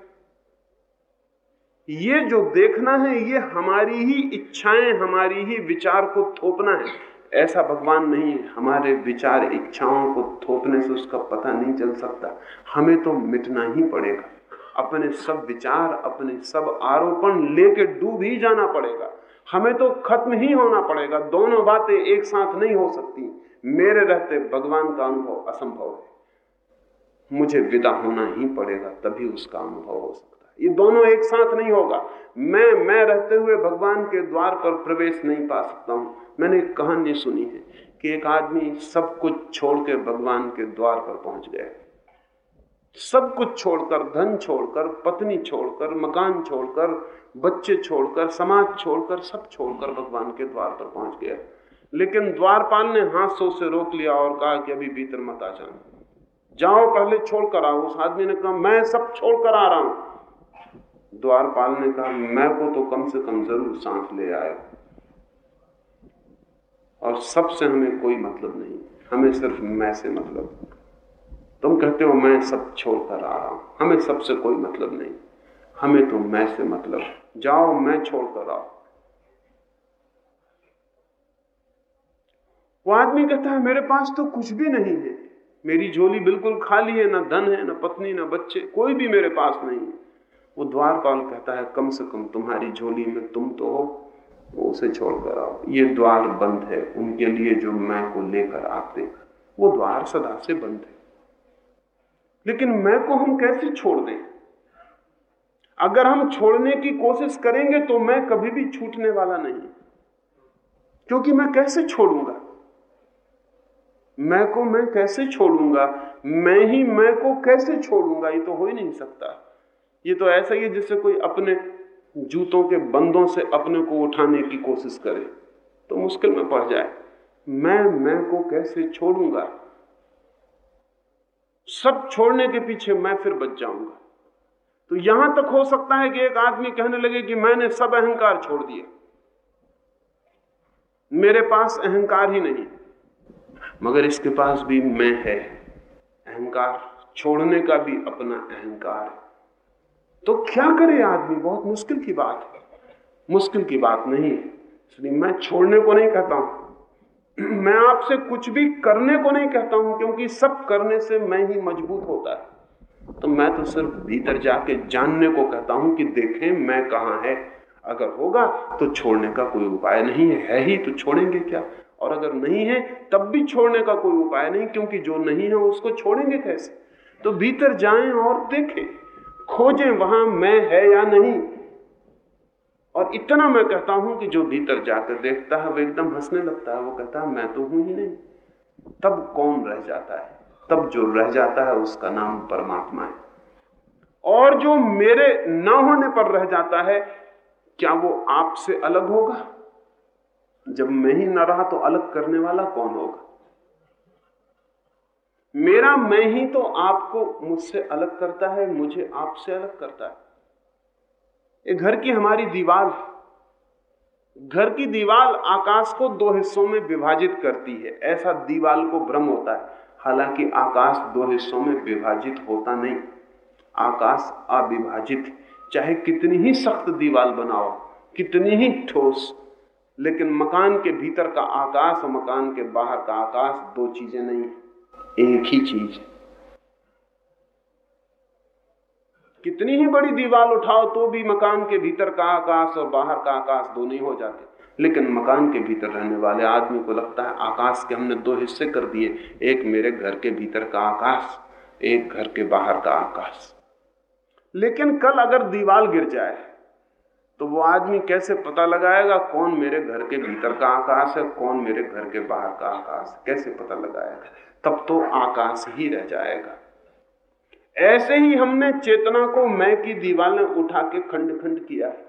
[SPEAKER 2] ये जो देखना है, ये हमारी ही इच्छाएँ, हमारी ही विचार को थोपना है। ऐसा भगवान नहीं है। हमारे विचार, इच्छाओं को थोपने से उसका पता नहीं चल सकता। हमें तो मिटना ही पड़ेगा। अपने सब विचार, अपने सब आरोपण लेके डूब ही जाना पड़ेगा। हमें तो खत्म ही होना पड़ेगा। दोनों बातें एक साथ नहीं हो सकती। मेरे रहते भगवान का अनुभव असंभव है। मुझे विदा होना ही पड़ेगा, तभी उसका अनुभव हो सकता। ये दोनों एक साथ नहीं होगा। मैं मैं रहते हुए भगवान के द्वार पर प्रवेश नहीं पा सकता हूँ। मैंने एक कहानी सुनी है कि एक आदमी सब कुछ छोड़ के भगवान के द्वार पर पहुँच गया। सब कुछ छोड़कर, धन छोड़कर, पत्नी छोड़कर, मकान छोड़कर, बच्चे छोड़कर, समाज छोड़कर, सब छोड़कर भगवान के द्वार पर पहुँच गया। लेकिन द्वारपाल ने हाथ सो से रोक लिया और कहा कि अभी भीतर मत आ जाना। जाओ, पहले छोड़कर आओ। उस आदमी ने कहा, मैं सब छोड़कर आ रहा हूँ। द्वारपाल ने कहा मैं को तो कम से कम ज़रूर सांस ले आए और सबसे हमें कोई मतलब नहीं। हमें सिर्फ़ मैं से मतलब। तुम कहते हो मैं सब छोड़कर आ रहा हूँ। हमें सबसे कोई मतलब नहीं। हमें तो मैं से मतलब। जाओ, मैं छोड़कर आओ। वो आदमी कहता है, मेरे पास तो कुछ भी नहीं है। मेरी झोली बिल्कुल खाली है, ना धन है, ना पत्नी, ना बच्चे, कोई भी मेरे पास नहीं है। वो द्वारपाल कहता है, कम से कम तुम्हारी झोली में तुम तो हो, वो उसे छोड़कर आओ। ये द्वार बंद है, उनके लिए जो मैं को लेकर आते वो द्वार सदा से बंद है। लेकिन मैं को हम कैसे छोड़ दें? अगर हम छोड़ने की कोशिश करेंगे तो मैं कभी भी छूटने वाला नहीं। क्योंकि मैं कैसे छोड़ूँगा? मैं को मैं कैसे छोड़ूँगा? मैं ही मैं को कैसे छोड़ूँगा? ये तो हो ही नहीं सकता। ये तो ऐसा ही है जिससे कोई अपने जूतों के बंदों से अपने को उठाने की कोशिश करे तो मुश्किल में पड़ जाए। मैं मैं को कैसे छोड़ूँगा? सब छोड़ने के पीछे मैं फिर बच जाऊँगा। तो यहाँ तक हो सकता है कि एक आदमी कहने लगे कि मैंने सब अहंकार छोड़ दिए। मेरे पास अहंकार ही नहीं, मगर इसके पास भी मैं है। अहंकार छोड़ने का भी अपना अहंकार। है तो क्या करे आदमी? बहुत मुश्किल की बात है। मुश्किल की बात नहीं है। इसलिए मैं छोड़ने को नहीं कहता हूँ। <clears throat> मैं आपसे कुछ भी करने को नहीं कहता हूँ, क्योंकि सब करने से मैं ही मज़बूत होता है। तो मैं तो सिर्फ़ भीतर जाके जानने को कहता हूँ कि देखें मैं कहाँ है। अगर होगा तो छोड़ने का कोई उपाय नहीं है। है ही तो छोड़ेंगे क्या? और अगर नहीं है, तब भी छोड़ने का कोई उपाय नहीं, क्योंकि जो नहीं है उसको छोड़ेंगे कैसे? तो भीतर जाएँ और देखें। खोजें वहाँ मैं है या नहीं। और इतना मैं कहता हूँ कि जो भीतर जाकर देखता है, वो एकदम हंसने लगता है। वो कहता है, मैं तो हूँ ही नहीं। तब कौन रह जाता है? तब जो रह जाता है, उसका नाम परमात्मा है। और जो मेरे न होने पर रह जाता है, क्या वो आपसे अलग होगा? जब मैं ही न रहा तो अलग करने वाला कौन होगा? मेरा मैं ही तो आपको मुझसे अलग करता है, मुझे आपसे अलग करता है। ये घर की हमारी दीवार, घर की दीवार आकाश को दो हिस्सों में विभाजित करती है। ऐसा दीवाल को भ्रम होता है। हालाँकि आकाश दो हिस्सों में विभाजित होता नहीं। आकाश अविभाजित चाहे कितनी ही सख्त दीवाल बनाओ, कितनी ही ठोस, लेकिन मकान के भीतर का आकाश और मकान के बाहर का आकाश दो चीज़ें नहीं एक ही चीज़। कितनी ही बड़ी दीवार उठाओ तो भी मकान के भीतर का आकाश और बाहर का आकाश दो नहीं हो जाते। लेकिन मकान के भीतर रहने वाले आदमी को लगता है, आकाश के हमने दो हिस्से कर दिए, एक मेरे घर के भीतर का आकाश, एक घर के बाहर का आकाश। लेकिन कल अगर दीवार गिर जाए तो वो आदमी कैसे पता लगाएगा कौन मेरे घर के भीतर का आकाश है, कौन मेरे घर के बाहर का आकाश कैसे पता लगाएगा? तब तो आकाश ही रह जाएगा। ऐसे ही हमने चेतना को मैं की दीवार उठा के खंड खंड किया है।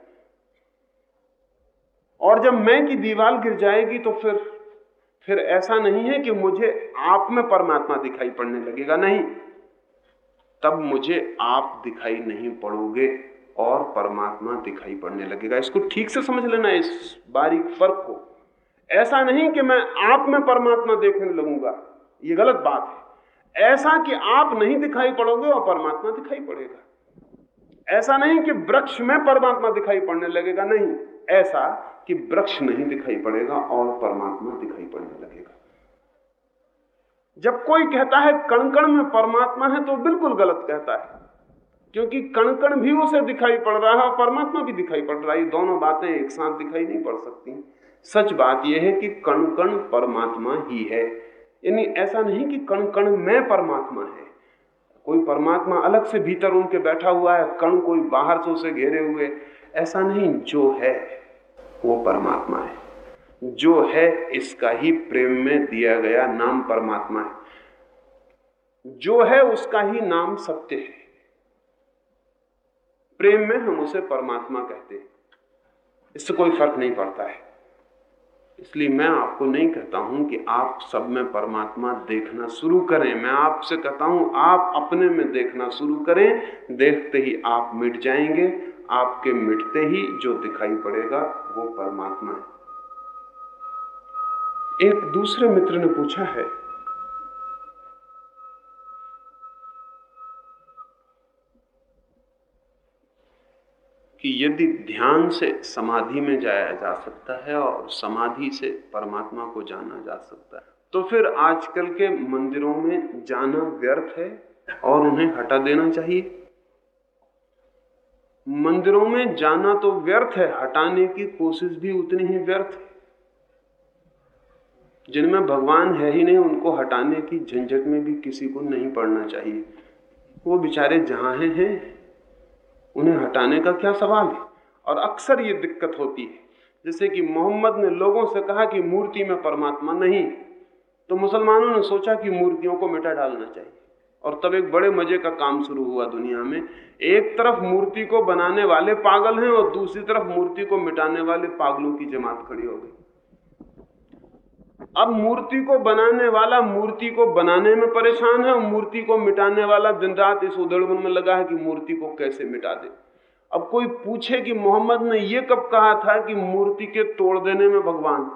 [SPEAKER 2] और जब मैं की दीवार गिर जाएगी तो फिर फिर ऐसा नहीं है कि मुझे आप में परमात्मा दिखाई पड़ने लगेगा, नहीं। तब मुझे आप दिखाई नहीं पड़ोगे और परमात्मा दिखाई पड़ने लगेगा। इसको ठीक से समझ लेना इस बारीक फ़र्क को। ऐसा नहीं कि मैं आप में परमात्मा देखने लगूँगा। ये गलत बात है। ऐसा कि आप नहीं दिखाई पड़ोगे और परमात्मा दिखाई पड़ेगा। ऐसा नहीं कि वृक्ष में परमात्मा दिखाई पड़ने लगेगा, नहीं। ऐसा कि वृक्ष नहीं दिखाई पड़ेगा और परमात्मा दिखाई पड़ने लगेगा। जब कोई कहता है कणकण में परमात्मा है तो बिल्कुल गलत कहता है। क्योंकि कणकण भी उसे दिखाई पड़ रहा है और परमात्मा भी दिखाई पड़ रहा है। दोनों बातें एक साथ दिखाई नहीं पड़ सकती। सच बात यह है कि कण कण परमात्मा ही है। यानी ऐसा नहीं कि कण कण में परमात्मा है। कोई परमात्मा अलग से भीतर उनके बैठा हुआ है, कण कोई बाहर से उसे घेरे हुए, ऐसा नहीं, जो है, वो परमात्मा है। जो है, इसका ही प्रेम में दिया गया नाम परमात्मा है। जो है, उसका ही नाम सत्य है। प्रेम में हम उसे परमात्मा कहते हैं। इससे कोई फ़र्क नहीं पड़ता है। इसलिए मैं आपको नहीं कहता हूँ कि आप सब में परमात्मा देखना शुरू करें। मैं आपसे कहता हूँ, आप अपने में देखना शुरू करें। देखते ही आप मिट जाएँगे। आपके मिटते ही जो दिखाई पड़ेगा, वो परमात्मा है। एक दूसरे मित्र ने पूछा है कि यदि ध्यान से समाधि में जाया जा सकता है और समाधि से परमात्मा को जाना जा सकता है तो फिर आजकल के मंदिरों में जाना व्यर्थ है और उन्हें हटा देना चाहिए। मंदिरों में जाना तो व्यर्थ है, हटाने की कोशिश भी उतनी ही व्यर्थ है। जिनमें भगवान है ही नहीं, उनको हटाने की झंझट में भी किसी को नहीं पड़ना चाहिए। वो बेचारे जहाँ हैं हैं। उन्हें हटाने का क्या सवाल है? और अक्सर ये दिक्कत होती है। जैसे कि मोहम्मद ने लोगों से कहा कि मूर्ति में परमात्मा नहीं तो मुसलमानों ने सोचा कि मूर्तियों को मिटा डालना चाहिए। और तब एक बड़े मज़े का काम शुरू हुआ दुनिया में। एक तरफ़ मूर्ति को बनाने वाले पागल हैं और दूसरी तरफ़ मूर्ति को मिटाने वाले पागलों की जमात खड़ी हो गई। अब मूर्ति को बनाने वाला, मूर्ति को बनाने में परेशान है और मूर्ति को मिटाने वाला दिन रात इस उधड़बन में लगा है कि मूर्ति को कैसे मिटा दे। अब कोई पूछे कि मोहम्मद ने यह कब कहा था कि मूर्ति के तोड़ देने में भगवान?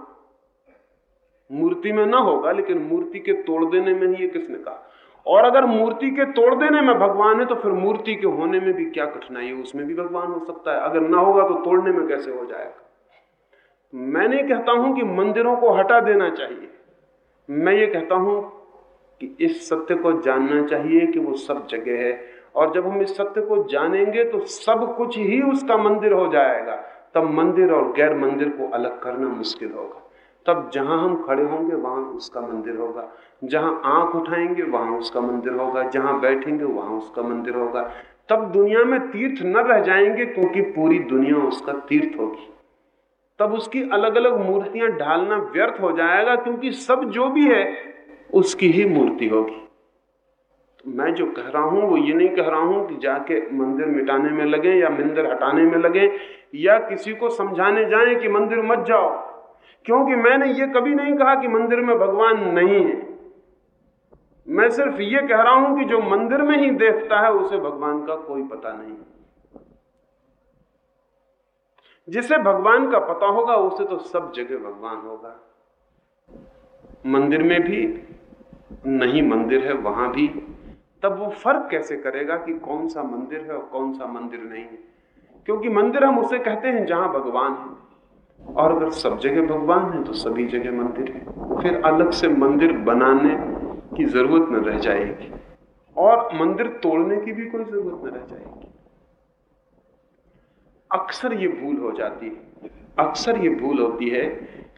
[SPEAKER 2] मूर्ति में ना होगा, लेकिन मूर्ति के तोड़ देने में ही ये किसने कहा? और अगर मूर्ति के तोड़ देने में भगवान है तो फिर मूर्ति के होने में भी क्या कठिनाई है? उसमें भी भगवान हो सकता है। अगर ना होगा तो तोड़ने में कैसे हो जाएगा? मैं नहीं कहता हूँ कि मंदिरों को हटा देना चाहिए। मैं ये कहता हूँ कि इस सत्य को जानना चाहिए कि वो सब जगह है। और जब हम इस सत्य को जानेंगे तो सब कुछ ही उसका मंदिर हो जाएगा। तब मंदिर और गैर मंदिर को अलग करना मुश्किल होगा। तब जहाँ हम खड़े होंगे, वहाँ उसका मंदिर होगा। जहाँ आँख उठाएँगे, वहाँ उसका मंदिर होगा। जहाँ बैठेंगे, वहाँ उसका मंदिर होगा। तब दुनिया में तीर्थ न रह जाएँगे, क्योंकि पूरी दुनिया उसका तीर्थ होगी। तब उसकी अलग अलग मूर्तियाँ ढालना व्यर्थ हो जाएगा, क्योंकि सब जो भी है, उसकी ही मूर्ति होगी। तो मैं जो कह रहा हूँ, वो ये नहीं कह रहा हूँ कि जाके मंदिर मिटाने में लगे या मंदिर हटाने में लगे, या किसी को समझाने जाएँ कि मंदिर मत जाओ। क्योंकि मैंने ये कभी नहीं कहा कि मंदिर में भगवान नहीं है। मैं सिर्फ़ ये कह रहा हूँ कि जो मंदिर में ही देखता है, उसे भगवान का कोई पता नहीं। जिसे भगवान का पता होगा उसे तो सब जगह भगवान होगा। मंदिर में भी नहीं मंदिर है, वहाँ भी। तब वो फ़र्क कैसे करेगा कि कौन सा मंदिर है और कौन सा मंदिर नहीं है? क्योंकि मंदिर हम उसे कहते हैं जहाँ भगवान है। और अगर सब जगह भगवान है तो सभी जगह मंदिर है। फिर अलग से मंदिर बनाने की ज़रूरत न रह जाएगी। और मंदिर तोड़ने की भी कोई ज़रूरत न रह जाएगी। अक्सर ये भूल हो जाती है। अक्सर ये भूल होती है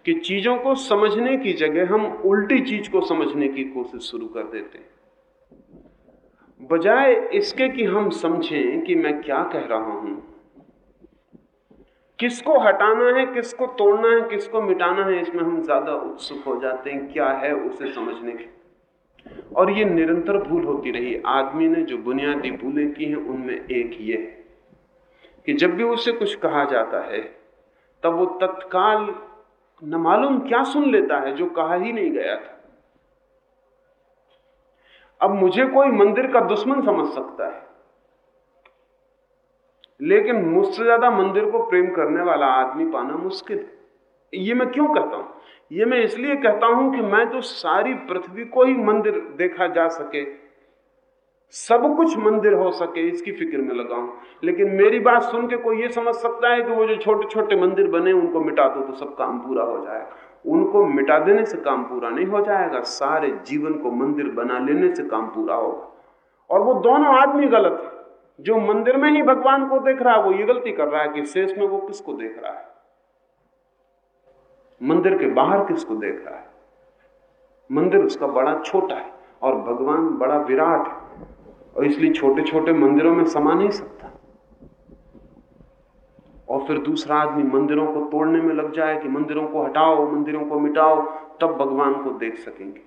[SPEAKER 2] कि चीज़ों को समझने की जगह हम उल्टी चीज़ को समझने की कोशिश शुरू कर देते हैं। बजाय इसके कि हम समझें कि मैं क्या कह रहा हूँ। किसको हटाना है, किसको तोड़ना है, किसको मिटाना है, इसमें हम ज़्यादा उत्सुक हो जाते हैं क्या है उसे समझने के। और ये निरंतर भूल होती रही। आदमी ने जो बुनियादी भूलें की हैं, उनमें एक ये है। कि जब भी उसे कुछ कहा जाता है, तब वो तत्काल न मालूम क्या सुन लेता है, जो कहा ही नहीं गया था। अब मुझे कोई मंदिर का दुश्मन समझ सकता है। लेकिन मुझसे ज़्यादा मंदिर को प्रेम करने वाला आदमी पाना मुश्किल है। ये मैं क्यों कहता हूँ? ये मैं इसलिए कहता हूँ कि मैं तो सारी पृथ्वी को ही मंदिर देखा जा सके सब कुछ मंदिर हो सके, इसकी फ़िक्र में लगाऊँ लेकिन मेरी बात सुन के कोई ये समझ सकता है कि वो जो छोटे छोटे मंदिर बने, उनको मिटा दो तो सब काम पूरा हो जाएगा। उनको मिटा देने से काम पूरा नहीं हो जाएगा, सारे जीवन को मंदिर बना लेने से काम पूरा होगा। और वो दोनों आदमी गलत है। जो मंदिर में ही भगवान को देख रहा है, वो ये गलती कर रहा है कि शेष में वो किसको देख रहा है? मंदिर के बाहर किसको देख रहा है? मंदिर उसका बड़ा छोटा है और भगवान बड़ा विराट है। और इसलिए छोटे छोटे मंदिरों में समा नहीं सकता। और फिर दूसरा आदमी मंदिरों को तोड़ने में लग जाए कि मंदिरों को हटाओ, मंदिरों को मिटाओ, तब भगवान को देख सकेंगे।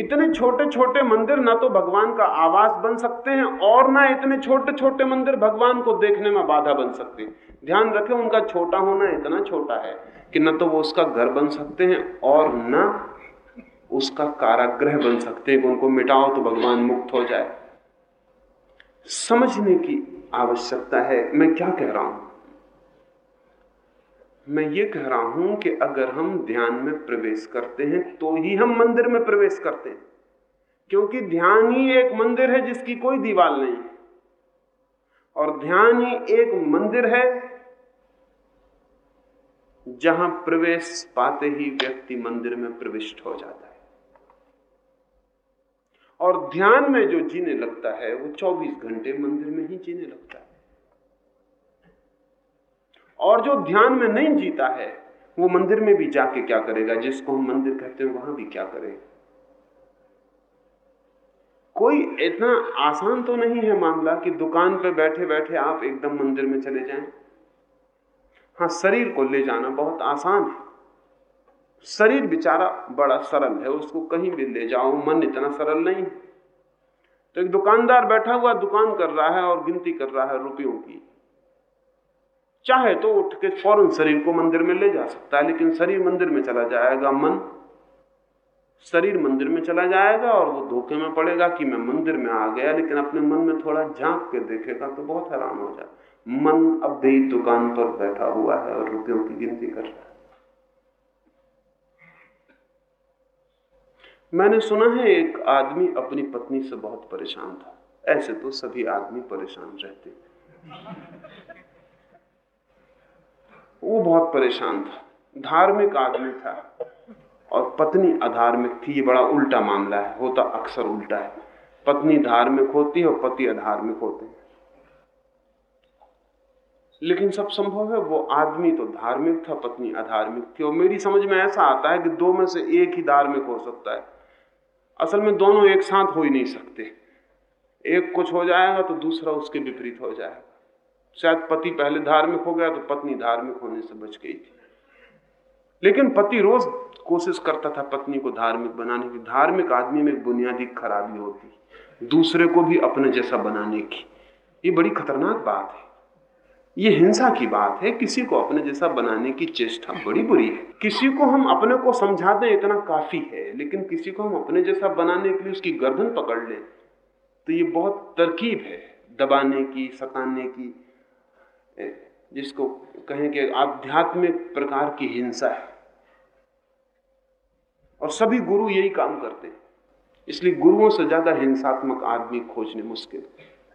[SPEAKER 2] इतने छोटे छोटे मंदिर ना तो भगवान का आवास बन सकते हैं और ना इतने छोटे छोटे मंदिर भगवान को देखने में बाधा बन सकते हैं। ध्यान रखें, उनका छोटा होना इतना छोटा है कि न तो वो उसका घर बन सकते हैं और न उसका काराग्रह बन सकते हैं उनको मिटाओ तो भगवान मुक्त हो जाए। समझने की आवश्यकता है। मैं क्या कह रहा हूँ? मैं ये कह रहा हूँ कि अगर हम ध्यान में प्रवेश करते हैं तो ही हम मंदिर में प्रवेश करते हैं। क्योंकि ध्यान ही एक मंदिर है जिसकी कोई दीवार नहीं है। और ध्यान ही एक मंदिर है जहाँ प्रवेश पाते ही व्यक्ति मंदिर में प्रविष्ट हो जाता है। और ध्यान में जो जीने लगता है, वो 24 घंटे मंदिर में ही जीने लगता है। और जो ध्यान में नहीं जीता है, वो मंदिर में भी जाके क्या करेगा? जिसको हम मंदिर कहते हैं, वहाँ भी क्या करेगा कोई इतना आसान तो नहीं है मामला कि दुकान पर बैठे बैठे आप एकदम मंदिर में चले जाएँ? हाँ शरीर को ले जाना बहुत आसान है। शरीर बेचारा बड़ा सरल है, उसको कहीं भी ले जाओ, मन इतना सरल नहीं तो एक दुकानदार बैठा हुआ, दुकान कर रहा है और गिनती कर रहा है रुपयों की। चाहे तो उठ के फ़ौरन शरीर को मंदिर में ले जा सकता है, लेकिन शरीर मंदिर में चला जाएगा मन। शरीर मंदिर में चला जाएगा और वो धोखे में पड़ेगा कि मैं मंदिर में आ गया, लेकिन अपने मन में थोड़ा झाँक के देखेगा तो बहुत हैरान हो जाए मन अब भी दुकान पर बैठा हुआ है और रुपयों की गिनती कर रहा है। मैंने सुना है एक आदमी अपनी पत्नी से बहुत परेशान था। ऐसे तो सभी आदमी परेशान रहते वो बहुत परेशान था। धार्मिक आदमी था और पत्नी अधार्मिक थी। ये बड़ा उल्टा मामला है। होता अक्सर उल्टा है। पत्नी धार्मिक होती है और पति अधार्मिक होते हैं। लेकिन सब संभव है, वो आदमी तो धार्मिक था, पत्नी अधार्मिक थी। और मेरी समझ में ऐसा आता है कि दो में से एक ही धार्मिक हो सकता है। असल में दोनों एक साथ हो ही नहीं सकते। एक कुछ हो जाएगा तो दूसरा उसके विपरीत हो जाएगा। शायद पति पहले धार्मिक हो गया तो पत्नी धार्मिक होने से बच गई थी। लेकिन पति रोज कोशिश करता था पत्नी को धार्मिक बनाने की। धार्मिक आदमी में बुनियादी खराबी होती। दूसरे को भी अपने जैसा बनाने की। ये बड़ी खतरनाक बात है। ये हिंसा की बात है। किसी को अपने जैसा बनाने की चेष्टा बड़ी बुरी है। किसी को हम अपने को समझा दें इतना काफ़ी है, लेकिन किसी को हम अपने जैसा बनाने के लिए उसकी गर्दन पकड़ लें तो ये बहुत तरकीब है। दबाने की, सताने की जिसको कहें कि आध्यात्मिक प्रकार की हिंसा है। और सभी गुरु यही काम करते हैं। इसलिए गुरुओं से ज़्यादा हिंसात्मक आदमी खोजने मुश्किल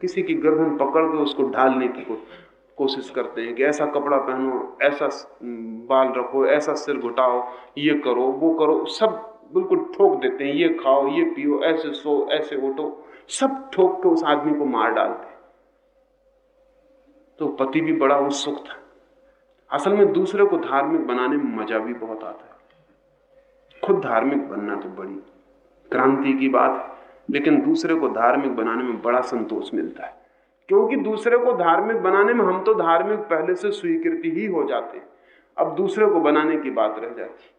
[SPEAKER 2] किसी की गर्दन पकड़ के उसको ढालने की कोशिश करते हैं कि ऐसा कपड़ा पहनो, ऐसा बाल रखो, ऐसा सिर घुटाओ, ये करो, वो करो, सब बिल्कुल ठोक देते हैं, ये खाओ, ये पियो, ऐसे सो, ऐसे उठो, सब ठोक के उस आदमी को मार डालते तो पति भी बड़ा उत्सुक था। असल में दूसरे को धार्मिक बनाने में मज़ा भी बहुत आता है। खुद धार्मिक बनना तो बड़ी क्रांति की बात है, लेकिन दूसरे को धार्मिक बनाने में बड़ा संतोष मिलता है। क्योंकि दूसरे को धार्मिक बनाने में हम तो धार्मिक पहले से स्वीकृति ही हो जाते हैं। अब दूसरे को बनाने की बात रह जाती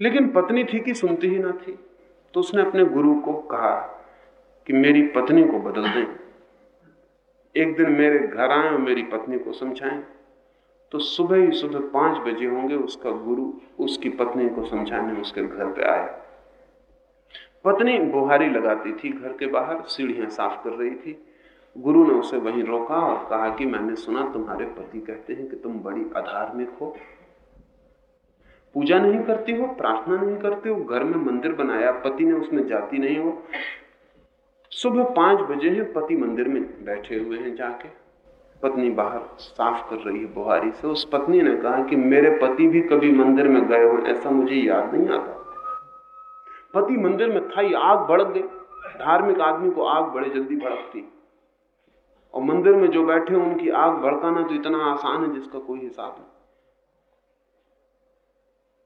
[SPEAKER 2] लेकिन पत्नी थी कि सुनती ही ना थी? तो उसने अपने गुरु को कहा कि मेरी पत्नी को बदल दें। एक दिन मेरे घर आए और मेरी पत्नी को समझाएँ। तो सुबह ही सुबह पाँच बजे होंगे उसका गुरु उसकी पत्नी को समझाने उसके घर पे आए पत्नी बुहारी लगाती थी घर के बाहर, सीढ़ियाँ साफ़ कर रही थी। गुरु ने उसे वहीं रोका और कहा कि मैंने सुना तुम्हारे पति कहते हैं कि तुम बड़ी अधार्मिक हो। पूजा नहीं करती हो, प्रार्थना नहीं करते हो, घर में मंदिर बनाया, पति ने उसमें जाती नहीं हो। सुबह पाँच बजे हैं, पति मंदिर में बैठे हुए हैं जाके। पत्नी बाहर साफ़ कर रही है बुहारी से। उस पत्नी ने कहा कि मेरे पति भी कभी मंदिर में गए हो, ऐसा मुझे याद नहीं आता। पति मंदिर में था ही, आग भड़क गई। धार्मिक आदमी को आग बड़े जल्दी भड़कती। और मंदिर में जो बैठे उनकी आग भड़काना तो इतना आसान है जिसका कोई हिसाब नहीं।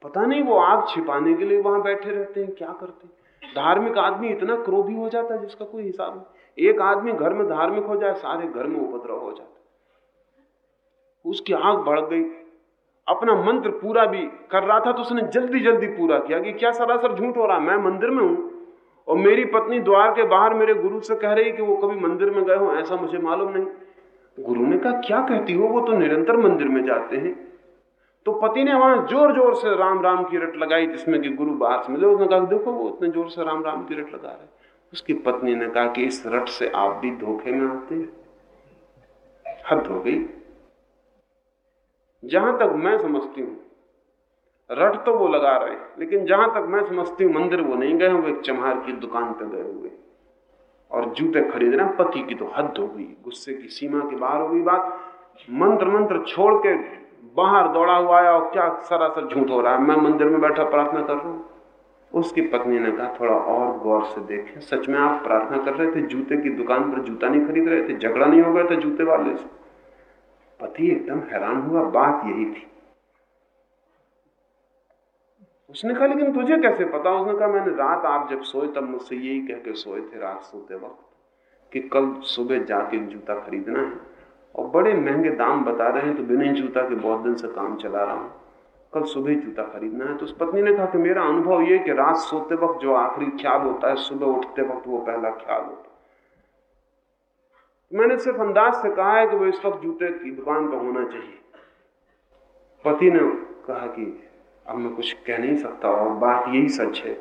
[SPEAKER 2] पता नहीं वो आग छिपाने के लिए वहाँ बैठे रहते हैं, क्या करते हैं? धार्मिक आदमी इतना क्रोधी हो जाता है जिसका कोई हिसाब नहीं। एक आदमी घर में धार्मिक हो जाए, सारे घर में उपद्रव हो जाता उसकी आँख बढ़ गई। अपना मंत्र पूरा भी कर रहा था तो उसने जल्दी जल्दी पूरा किया कि क्या सरासर झूठ हो रहा मैं मंदिर में हूँ और मेरी पत्नी द्वार के बाहर मेरे गुरु से कह रही कि वो कभी मंदिर में गए हो, ऐसा मुझे मालूम नहीं। गुरु ने कहा, क्या कहती हो? वो तो निरंतर मंदिर में जाते हैं। तो पति ने वहाँ ज़ोर ज़ोर से राम राम की रट लगाई, जिसमें कि गुरु बाहर से मिले। उसने कहा, देखो, वो उतने ज़ोर से राम राम की रट लगा रहे उसकी पत्नी ने कहा कि, इस रट से आप भी धोखे में आते हैं। हद हो गई। जहाँ तक मैं समझती हूँ रट तो वो लगा रहे। लेकिन जहाँ तक मैं समझती हूँ, मंदिर वो नहीं गए वो एक की दुकान पे गए हुए और जूते खरीद रहे पति की तो हद हो गई, गुस्से की सीमा के बाहर हो गई बात। मंत्र मंत्र छोड़ के बाहर दौड़ा हुआ आया, और क्या सरासर झूठ हो रहा है? मैं मंदिर में बैठा प्रार्थना कर रहा हूँ। उसकी पत्नी ने कहा, थोड़ा और गौर से देखें। सच में आप प्रार्थना कर रहे थे, जूते की दुकान पर जूता नहीं खरीद रहे थे? झगड़ा नहीं हो गया था जूते वाले से? पति एकदम हैरान हुआ। बात यही थी। उसने कहा, लेकिन तुझे कैसे पता? उसने कहा, मैंने रात आप जब सोए, तब मुझसे यही कह के सोए थे रात सोते वक्त कि कल सुबह जाके जूता खरीदना है और बड़े महँगे दाम बता रहे हैं तो बिना जूता के बहुत दिन से काम चला रहा हूँ। कल सुबह जूता खरीदना है। तो उस पत्नी ने कहा कि मेरा अनुभव ये कि रात सोते वक्त जो आखिरी ख्याल होता है, सुबह उठते वक्त वो पहला ख्याल होता है। मैंने सिर्फ़ अंदाज से कहा है कि वो इस वक्त जूते की दुकान पर होना चाहिए। पति ने कहा कि अब मैं कुछ कह नहीं सकता और बात यही सच है।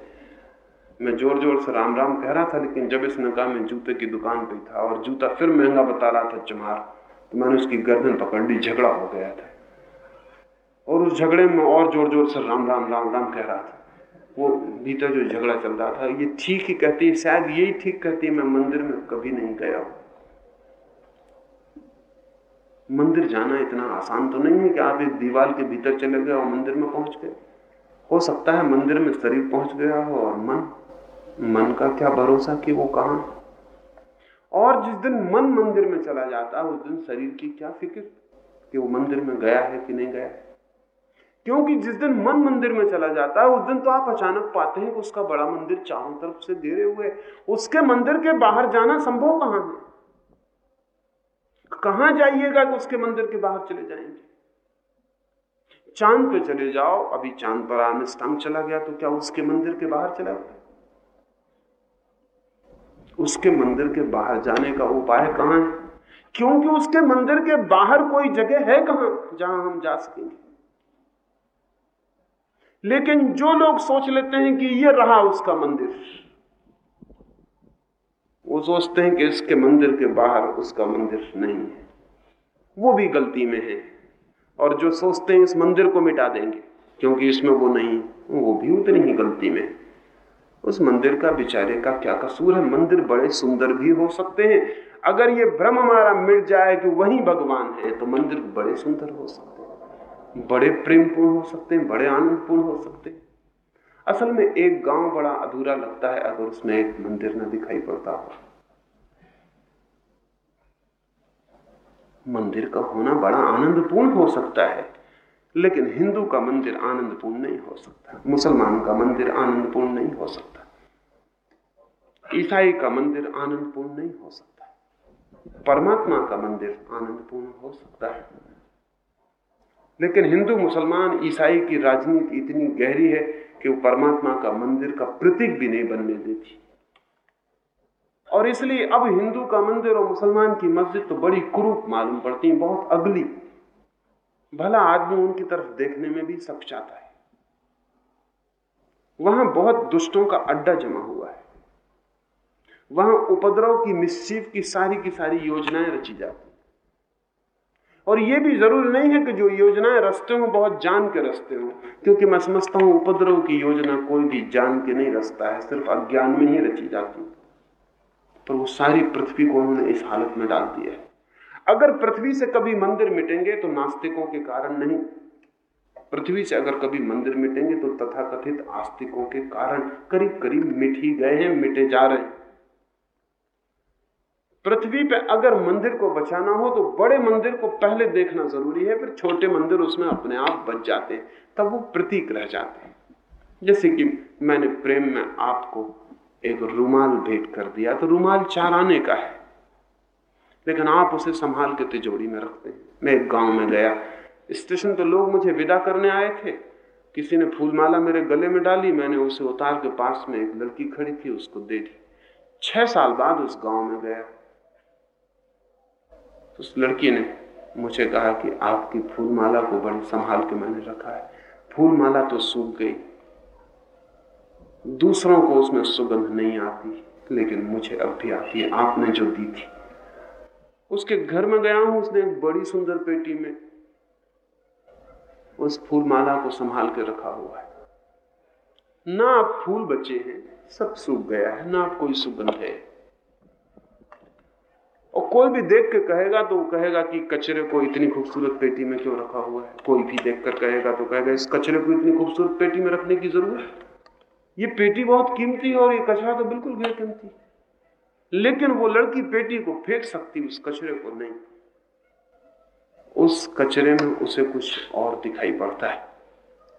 [SPEAKER 2] मैं ज़ोर ज़ोर से राम राम कह रहा था, लेकिन जब इसने कहा, मैं जूते की दुकान पे था और जूता फिर महँगा बता रहा था चमार तो मैंने उसकी गर्दन पकड़ ली, झगड़ा हो गया था। और उस झगड़े में और ज़ोर ज़ोर से राम राम राम राम कह रहा था। वो भीतर जो झगड़ा चल रहा था, ये ठीक ही कहती है, शायद यही ठीक कहती है, मैं मंदिर में कभी नहीं गया हूँ। मंदिर जाना इतना आसान तो नहीं है कि आप एक दीवार के भीतर चले गए और मंदिर में पहुँच गए। हो सकता है मंदिर में शरीर पहुँच गया हो और मन मन का क्या भरोसा कि वो कहा? और जिस दिन मन मंदिर में चला जाता है उस दिन शरीर की क्या फ़िक्र कि वो मंदिर में गया है कि नहीं गया? क्योंकि जिस दिन मन मंदिर में चला जाता है उस दिन तो आप अचानक पाते हैं कि उसका बड़ा मंदिर चारों तरफ़ से घेरे हुए उसके मंदिर के बाहर जाना संभव कहाँ है? कहाँ जाइएगा कि उसके मंदिर के बाहर चले जाएँगे? चाँद पे चले जाओ, अभी चाँद पर आमिस्टांग चला गया तो क्या उसके मंदिर के बाहर चला गया? उसके मंदिर के बाहर जाने का उपाय कहाँ है? क्योंकि उसके मंदिर के बाहर कोई जगह है कहाँ, जहाँ हम जा सकेंगे? लेकिन जो लोग सोच लेते हैं कि ये रहा उसका मंदिर वो सोचते हैं कि इसके मंदिर के बाहर उसका मंदिर नहीं है। वो भी गलती में है और जो सोचते हैं इस मंदिर को मिटा देंगे, क्योंकि इसमें वो नहीं, वो भी उतनी ही गलती में उस मंदिर का बेचारे का क्या कसूर है? मंदिर बड़े सुंदर भी हो सकते हैं। अगर ये भ्रम हमारा मिट जाए कि वही भगवान है तो मंदिर बड़े सुंदर हो सकते हैं। बड़े प्रेमपूर्ण हो सकते हैं, बड़े आनंदपूर्ण हो सकते हैं। असल में एक गाँव बड़ा अधूरा लगता है अगर उसमें एक मंदिर न दिखाई पड़ता हो। मंदिर का होना बड़ा आनंदपूर्ण हो सकता है, लेकिन हिंदू का मंदिर आनंदपूर्ण नहीं हो सकता, मुसलमान का मंदिर आनंदपूर्ण नहीं हो सकता, ईसाई का मंदिर आनंदपूर्ण नहीं हो सकता, परमात्मा का मंदिर आनंदपूर्ण हो सकता है। लेकिन हिंदू मुसलमान ईसाई की राजनीति इतनी गहरी है कि वो परमात्मा का मंदिर का प्रतीक भी नहीं बनने देती। और इसलिए अब हिंदू का मंदिर और मुसलमान की मस्जिद तो बड़ी कुरूप मालूम पड़ती है, बहुत अगली। भला आदमी उनकी तरफ़ देखने में भी सक जाता है। वहाँ बहुत दुष्टों का अड्डा जमा हुआ है। वहाँ उपद्रव की मिस्चीफ की सारी की सारी योजनाएँ रची जाती और ये भी ज़रूरी नहीं है कि जो योजनाएँ रचते हो, बहुत जान के रचते हो, क्योंकि मैं समझता हूँ उपद्रव की योजना कोई भी जान के नहीं रचता है, सिर्फ़ अज्ञान में ही रची जाती पर वो सारी पृथ्वी को उन्होंने इस हालत में डाल दिया है। अगर पृथ्वी से कभी मंदिर मिटेंगे तो नास्तिकों के कारण नहीं। पृथ्वी से अगर कभी मंदिर मिटेंगे तो तथाकथित आस्तिकों के कारण करीब करीब मिट ही गए हैं, मिटे जा रहे हैं। पृथ्वी पे अगर मंदिर को बचाना हो तो बड़े मंदिर को पहले देखना ज़रूरी है, फिर छोटे मंदिर उसमें अपने आप बच जाते हैं। तब वो प्रतीक रह जाते हैं। जैसे कि मैंने प्रेम में आपको एक रुमाल भेंट कर दिया तो रुमाल चार आने का है। लेकिन आप उसे संभाल के तिजोरी में रखते हैं। मैं एक गाँव में गया, स्टेशन पर लोग मुझे विदा करने आए थे। किसी ने फूलमाला मेरे गले में डाली, मैंने उसे उतार के पास में एक लड़की खड़ी थी, उसको दे दी छह साल बाद उस गाँव में गया। तो उस लड़की ने मुझे कहा कि आपकी फूलमाला को बड़ी संभाल के मैंने रखा है। फूलमाला तो सूख गई। दूसरों को उसमें सुगंध नहीं आती, लेकिन मुझे अब भी आती है। आपने जो दी थी। उसके घर में गया हूँ उसने एक बड़ी सुंदर पेटी में। उस फूल माला को संभाल के रखा हुआ है। ना आप फूल बचे हैं, सब सूख गया है, ना आप कोई सुगंध है। कोई भी देख के कहेगा तो वो कहेगा कि कचरे को इतनी खूबसूरत पेटी में क्यों रखा हुआ है? कोई भी देख कर कहेगा तो कहेगा, इस कचरे को इतनी खूबसूरत पेटी में रखने की ज़रूरत ये पेटी बहुत कीमती है और ये कचरा तो बिल्कुल गैर कीमती लेकिन वो लड़की पेटी को फेंक सकती, उस कचरे को नहीं। उस कचरे में उसे कुछ और दिखाई पड़ता है।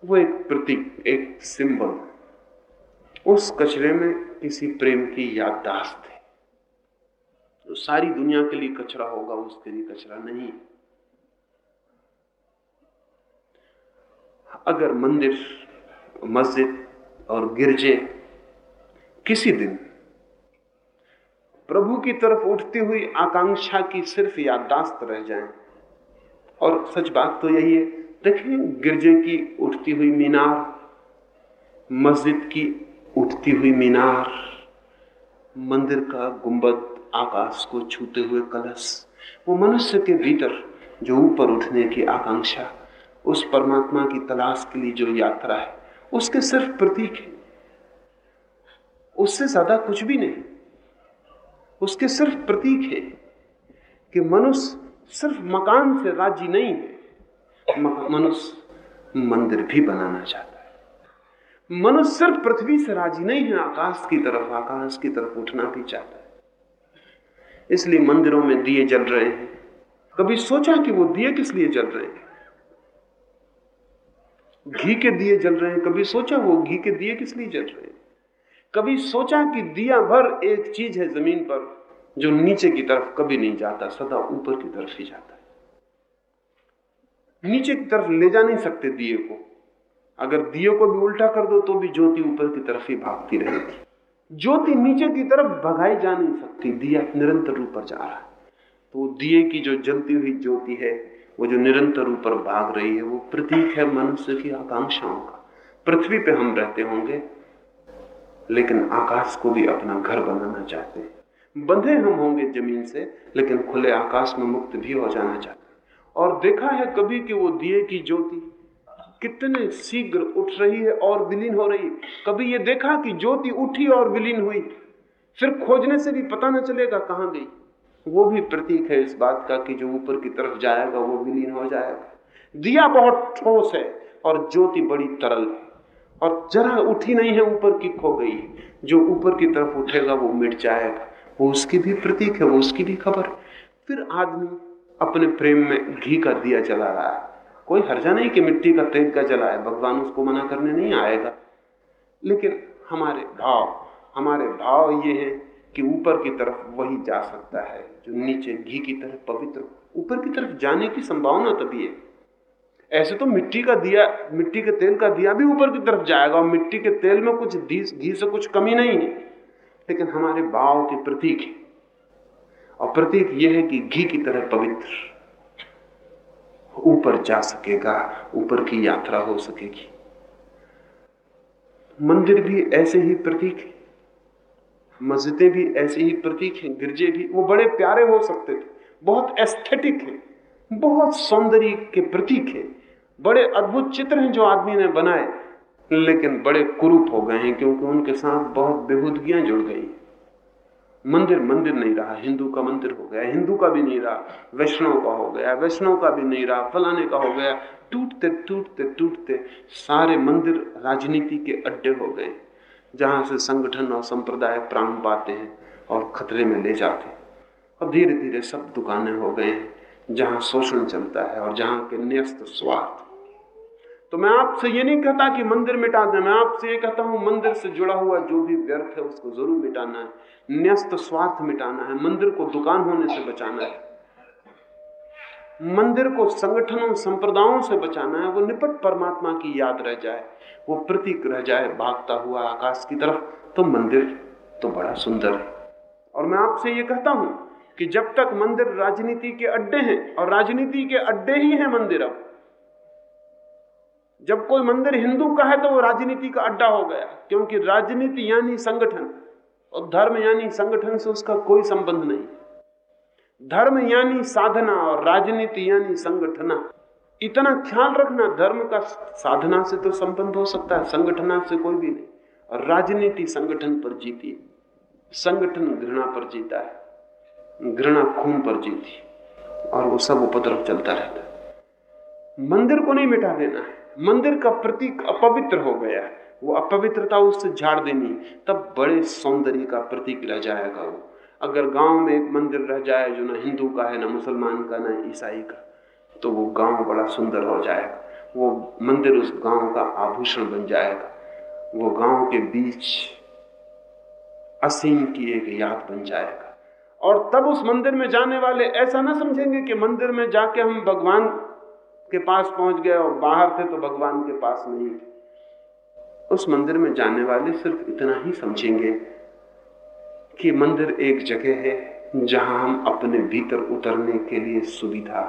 [SPEAKER 2] वो एक प्रतीक, एक सिंबल। उस कचरे में किसी प्रेम की याददाश्त जो सारी दुनिया के लिए कचरा होगा, उसके लिए कचरा नहीं। अगर मंदिर, मस्जिद और गिरजे किसी दिन प्रभु की तरफ़ उठती हुई आकांक्षा की सिर्फ़ याददाश्त रह जाए, और सच बात तो यही है देखिए गिरजे की उठती हुई मीनार, मस्जिद की उठती हुई मीनार, मंदिर का गुंबद आकाश को छूते हुए कलश, वो मनुष्य के भीतर जो ऊपर उठने की आकांक्षा, उस परमात्मा की तलाश के लिए जो यात्रा है, उसके सिर्फ़ प्रतीक है। उससे ज़्यादा कुछ भी नहीं, उसके सिर्फ़ प्रतीक है कि मनुष्य सिर्फ़ मकान से राज़ी नहीं है। मनुष्य मंदिर भी बनाना चाहता है। मनुष्य सिर्फ़ पृथ्वी से राज़ी नहीं है, आकाश की तरफ़, आकाश की तरफ़ उठना भी चाहता है। इसलिए मंदिरों में दिए जल रहे हैं। कभी सोचा कि वो दिए किस लिए जल रहे हैं? घी के दिए जल रहे हैं। कभी सोचा वो घी के दिए किस लिए जल रहे हैं? कभी सोचा कि दिया भर एक चीज़ है ज़मीन पर, जो नीचे की तरफ़ कभी नहीं जाता, सदा ऊपर की तरफ़ ही जाता है। नीचे की तरफ़ ले जा नहीं सकते दिए को। अगर दिए को भी उल्टा कर दो तो भी ज्योति ऊपर की तरफ़ ही भागती रहेगी। ज्योति नीचे की तरफ़ भगाई जा नहीं सकती, दिया निरंतर ऊपर जा रहा है। तो दिए की जो जलती हुई ज्योति है, वो जो निरंतर ऊपर भाग रही है, वो प्रतीक है मनुष्य की आकांक्षाओं का। पृथ्वी पे हम रहते होंगे, लेकिन आकाश को भी अपना घर बनाना चाहते हैं। बंधे हम होंगे ज़मीन से, लेकिन खुले आकाश में मुक्त भी हो जाना चाहते और देखा है कभी कि वो दिए की ज्योति कितने शीघ्र उठ रही है और विलीन हो रही है। कभी ये देखा कि ज्योति उठी और विलीन हुई? फिर खोजने से भी पता न चलेगा कहाँ गई। वो भी प्रतीक है इस बात का कि जो ऊपर की तरफ़ जाएगा, वो विलीन हो जाएगा। दिया बहुत ठोस है और ज्योति बड़ी तरल है। और जरा उठी नहीं है ऊपर की, खो गई जो ऊपर की तरफ़ उठेगा, वो मिट जाएगा। वो उसकी भी प्रतीक है, वो उसकी भी खबर फिर आदमी अपने प्रेम में घी का दिया जला रहा है। कोई हर्जा नहीं कि मिट्टी का तेल का जलाए। भगवान उसको मना करने नहीं आएगा। लेकिन हमारे भाव हमारे भाव ये है कि ऊपर की तरफ़ वही जा सकता है, जो नीचे घी की तरह पवित्र। ऊपर की तरफ़ जाने की संभावना तभी है। ऐसे तो मिट्टी का दिया, मिट्टी के तेल का दिया भी ऊपर की तरफ़ जाएगा और मिट्टी के तेल में कुछ घी से कुछ कमी नहीं है। लेकिन हमारे भाव के प्रतीक है। और प्रतीक यह है कि घी की तरह पवित्र। ऊपर जा सकेगा, ऊपर की यात्रा हो सकेगी। मंदिर भी ऐसे ही प्रतीक है। मस्जिदें भी ऐसे ही प्रतीक हैं, गिरजे भी, वो बड़े प्यारे हो सकते थे, बहुत एस्थेटिक है, बहुत सौंदर्य के प्रतीक है। बड़े अद्भुत चित्र हैं जो आदमी ने बनाए, लेकिन बड़े कुरूप हो गए हैं, क्योंकि उनके साथ बहुत बेहूदगियाँ जुड़ गई मंदिर मंदिर नहीं रहा, हिंदू का मंदिर हो गया, हिंदू का भी नहीं रहा, वैष्णव का हो गया, वैष्णव का भी नहीं रहा, फलाने का हो गया, टूटते टूटते टूटते सारे मंदिर राजनीति के अड्डे हो गए, जहाँ से संगठन और संप्रदाय प्राण पाते हैं और खतरे में ले जाते हैं। और धीरे धीरे सब दुकानें हो गए हैं, जहाँ शोषण चलता है और जहाँ के न्यस्त स्वार्थ। तो मैं आपसे ये नहीं कहता कि मंदिर मिटा दें, मैं आपसे ये कहता हूँ, मंदिर से जुड़ा हुआ जो भी व्यर्थ है, उसको ज़रूर मिटाना है। न्यस्त स्वार्थ मिटाना है, मंदिर को दुकान होने से बचाना है। मंदिर को संगठनों, संप्रदायों से बचाना है, वो निपट परमात्मा की याद रह जाए, वो प्रतीक रह जाए, भागता हुआ आकाश की तरफ़ तो मंदिर तो बड़ा सुंदर है। और मैं आपसे ये कहता हूँ कि जब तक मंदिर राजनीति के अड्डे हैं, और राजनीति के अड्डे ही हैं मंदिर अब जब कोई मंदिर हिंदू का है तो वो राजनीति का अड्डा हो गया, क्योंकि राजनीति यानी संगठन, और धर्म यानी संगठन से उसका कोई संबंध नहीं। धर्म यानी साधना और राजनीति यानी संगठना, इतना ख्याल रखना धर्म का साधना से तो संबंध हो सकता है, संगठना से कोई भी नहीं। और राजनीति संगठन पर जीती संगठन घृणा पर जीता है, घृणा खून पर जीती और वो सब उपद्रव चलता रहता है। मंदिर को नहीं मिटा देना है। मंदिर का प्रतीक अपवित्र हो गया है। वो अपवित्रता उससे झाड़ देनी। तब बड़े सौंदर्य का प्रतीक रह जाएगा वो। अगर गाँव में एक मंदिर रह जाए जो ना हिंदू का है, ना मुसलमान का, ना ईसाई का तो वो गाँव बड़ा सुंदर हो जाएगा। वो मंदिर उस गाँव का आभूषण बन जाएगा। वो गाँव के बीच असीम की एक याद बन जाएगा। और तब उस मंदिर में जाने वाले ऐसा ना समझेंगे कि मंदिर में जाके हम भगवान के पास पहुँच गए और बाहर थे तो भगवान के पास नहीं। उस मंदिर में जाने वाले सिर्फ़ इतना ही समझेंगे कि मंदिर एक जगह है जहाँ हम अपने भीतर उतरने के लिए सुविधा,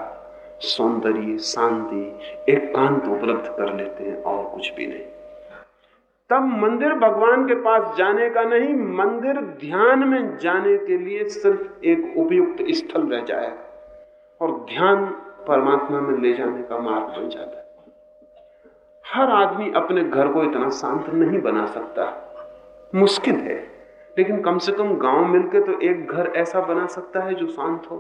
[SPEAKER 2] सौंदर्य, शांति, एकांत उपलब्ध कर लेते हैं और कुछ भी नहीं। तब मंदिर भगवान के पास जाने का नहीं, मंदिर ध्यान में जाने के लिए सिर्फ़ एक उपयुक्त स्थल रह जाएगा। और ध्यान परमात्मा में ले जाने का मार्ग बन जाता है। हर आदमी अपने घर को इतना शांत नहीं बना सकता। मुश्किल है, लेकिन कम से कम गाँव मिलकर तो एक घर ऐसा बना सकता है जो शांत हो।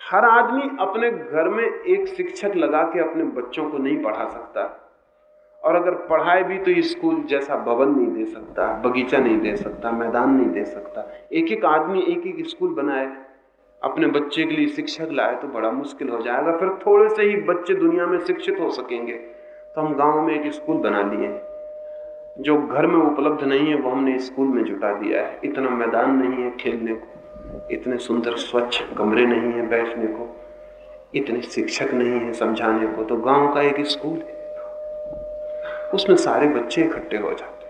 [SPEAKER 2] हर आदमी अपने घर में एक शिक्षक लगा के अपने बच्चों को नहीं पढ़ा सकता। और अगर पढ़ाए भी तो स्कूल जैसा भवन नहीं दे सकता, बगीचा नहीं दे सकता, मैदान नहीं दे सकता। एक एक आदमी एक एक स्कूल बनाए अपने बच्चे के लिए शिक्षक लाए तो बड़ा मुश्किल हो जाएगा। फिर थोड़े से ही बच्चे दुनिया में शिक्षित हो सकेंगे। तो हम गाँव में एक स्कूल बना लिए। जो घर में उपलब्ध नहीं है, वो हमने स्कूल में जुटा दिया है। इतना मैदान नहीं है खेलने को। इतने सुंदर स्वच्छ कमरे नहीं है बैठने को। इतने शिक्षक नहीं है समझाने को। तो गाँव का एक स्कूल है। उसमें सारे बच्चे इकट्ठे हो जाते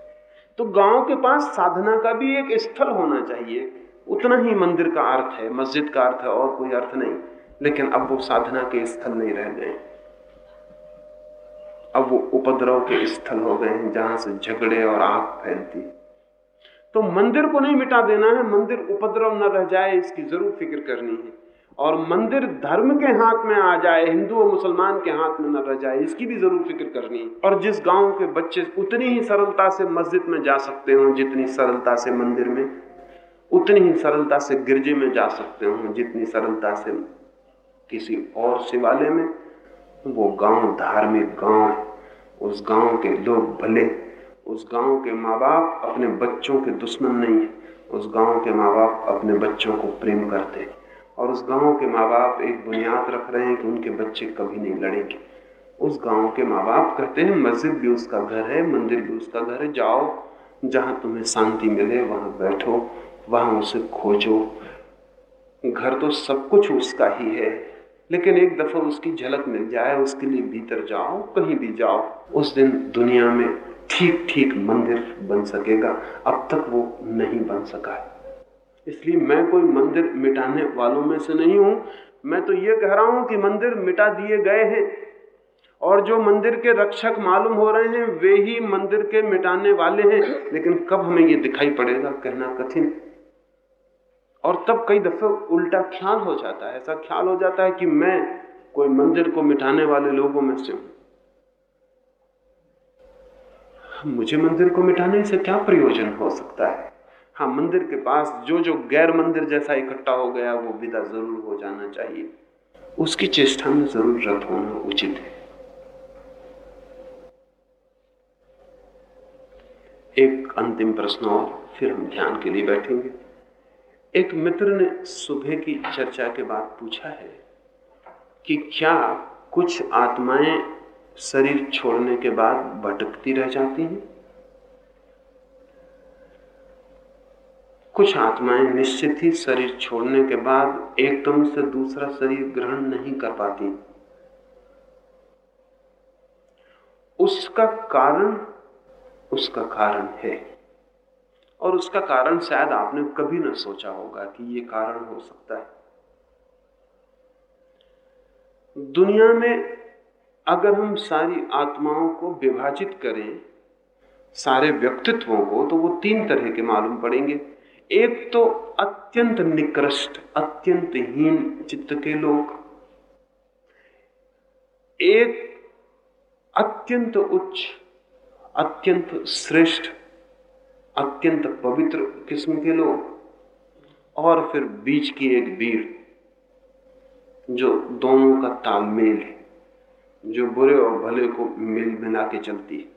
[SPEAKER 2] तो गाँव के पास साधना का भी एक स्थल होना चाहिए। उतना ही मंदिर का अर्थ है, मस्जिद का अर्थ है, और कोई अर्थ नहीं। लेकिन अब वो साधना के स्थल नहीं रह गए। अब वो उपद्रव के स्थल हो गए हैं, जहाँ से झगड़े और आग फैलती तो मंदिर को नहीं मिटा देना है, मंदिर उपद्रव न रह जाए, इसकी ज़रूर फ़िक्र करनी है। और मंदिर धर्म के हाथ में आ जाए, हिंदू और मुसलमान के हाथ में न रह जाए, इसकी भी ज़रूर फ़िक्र करनी है। और जिस गाँव के बच्चे उतनी ही सरलता से मस्जिद में जा सकते हो, जितनी सरलता से मंदिर में। उतनी ही सरलता से गिरजे में जा सकते हो, जितनी सरलता से किसी और शिवालय में। वो गाँव धार्मिक गाँव है। उस गाँव के लोग भले, उस गाँव के माँ बाप अपने बच्चों के दुश्मन नहीं है। उस गाँव के माँ बाप अपने बच्चों को प्रेम करते हैं। और उस गाँव के माँ बाप एक बुनियाद रख रहे हैं कि उनके बच्चे कभी नहीं लड़ेंगे। उस गाँव के माँ बाप कहते हैं, मस्जिद भी उसका घर है, मंदिर भी उसका घर है, जाओ। जहाँ तुम्हें शांति मिले, वहाँ बैठो। वहाँ उसे खोजो। घर तो सब कुछ उसका ही है, लेकिन एक दफ़ा उसकी झलक मिल जाए, उसके लिए भीतर जाओ, कहीं भी जाओ, उस दिन दुनिया में ठीक ठीक मंदिर बन सकेगा। अब तक वो नहीं बन सका। है इसलिए मैं कोई मंदिर मिटाने वालों में से नहीं हूँ। मैं तो ये कह रहा हूँ कि मंदिर मिटा दिए गए हैं। और जो मंदिर के रक्षक मालूम हो रहे हैं, वे ही मंदिर के मिटाने वाले हैं। लेकिन कब हमें ये दिखाई पड़ेगा, कहना कठिन और तब कई दफे उल्टा ख्याल हो जाता है। ऐसा ख्याल हो जाता है कि मैं कोई मंदिर को मिटाने वाले लोगों में से हूँ। मुझे मंदिर को मिटाने से क्या प्रयोजन हो सकता है? हाँ मंदिर के पास जो जो गैर मंदिर जैसा इकट्ठा हो गया, वो विदा ज़रूर हो जाना चाहिए। उसकी चेष्टा में ज़रूर रत होना उचित है। एक अंतिम प्रश्न और फिर हम ध्यान के लिए बैठेंगे। एक मित्र ने सुबह की चर्चा के बाद पूछा है कि क्या कुछ आत्माएँ शरीर छोड़ने के बाद भटकती रह जाती हैं? कुछ आत्माएँ निश्चित ही शरीर छोड़ने के बाद एकदम से दूसरा शरीर ग्रहण नहीं कर पाती। उसका कारण उसका कारण है। और उसका कारण शायद आपने कभी ना सोचा होगा कि ये कारण हो सकता है। दुनिया में अगर हम सारी आत्माओं को विभाजित करें, सारे व्यक्तित्वों को तो वो तीन तरह के मालूम पड़ेंगे। एक तो अत्यंत निकृष्ट अत्यंत हीन चित्त के लोग। एक अत्यंत उच्च, अत्यंत श्रेष्ठ अत्यंत पवित्र किस्म के लोग और फिर बीच की एक भीड़ जो दोनों का तालमेल है, जो बुरे और भले को मिल मिला के चलती है।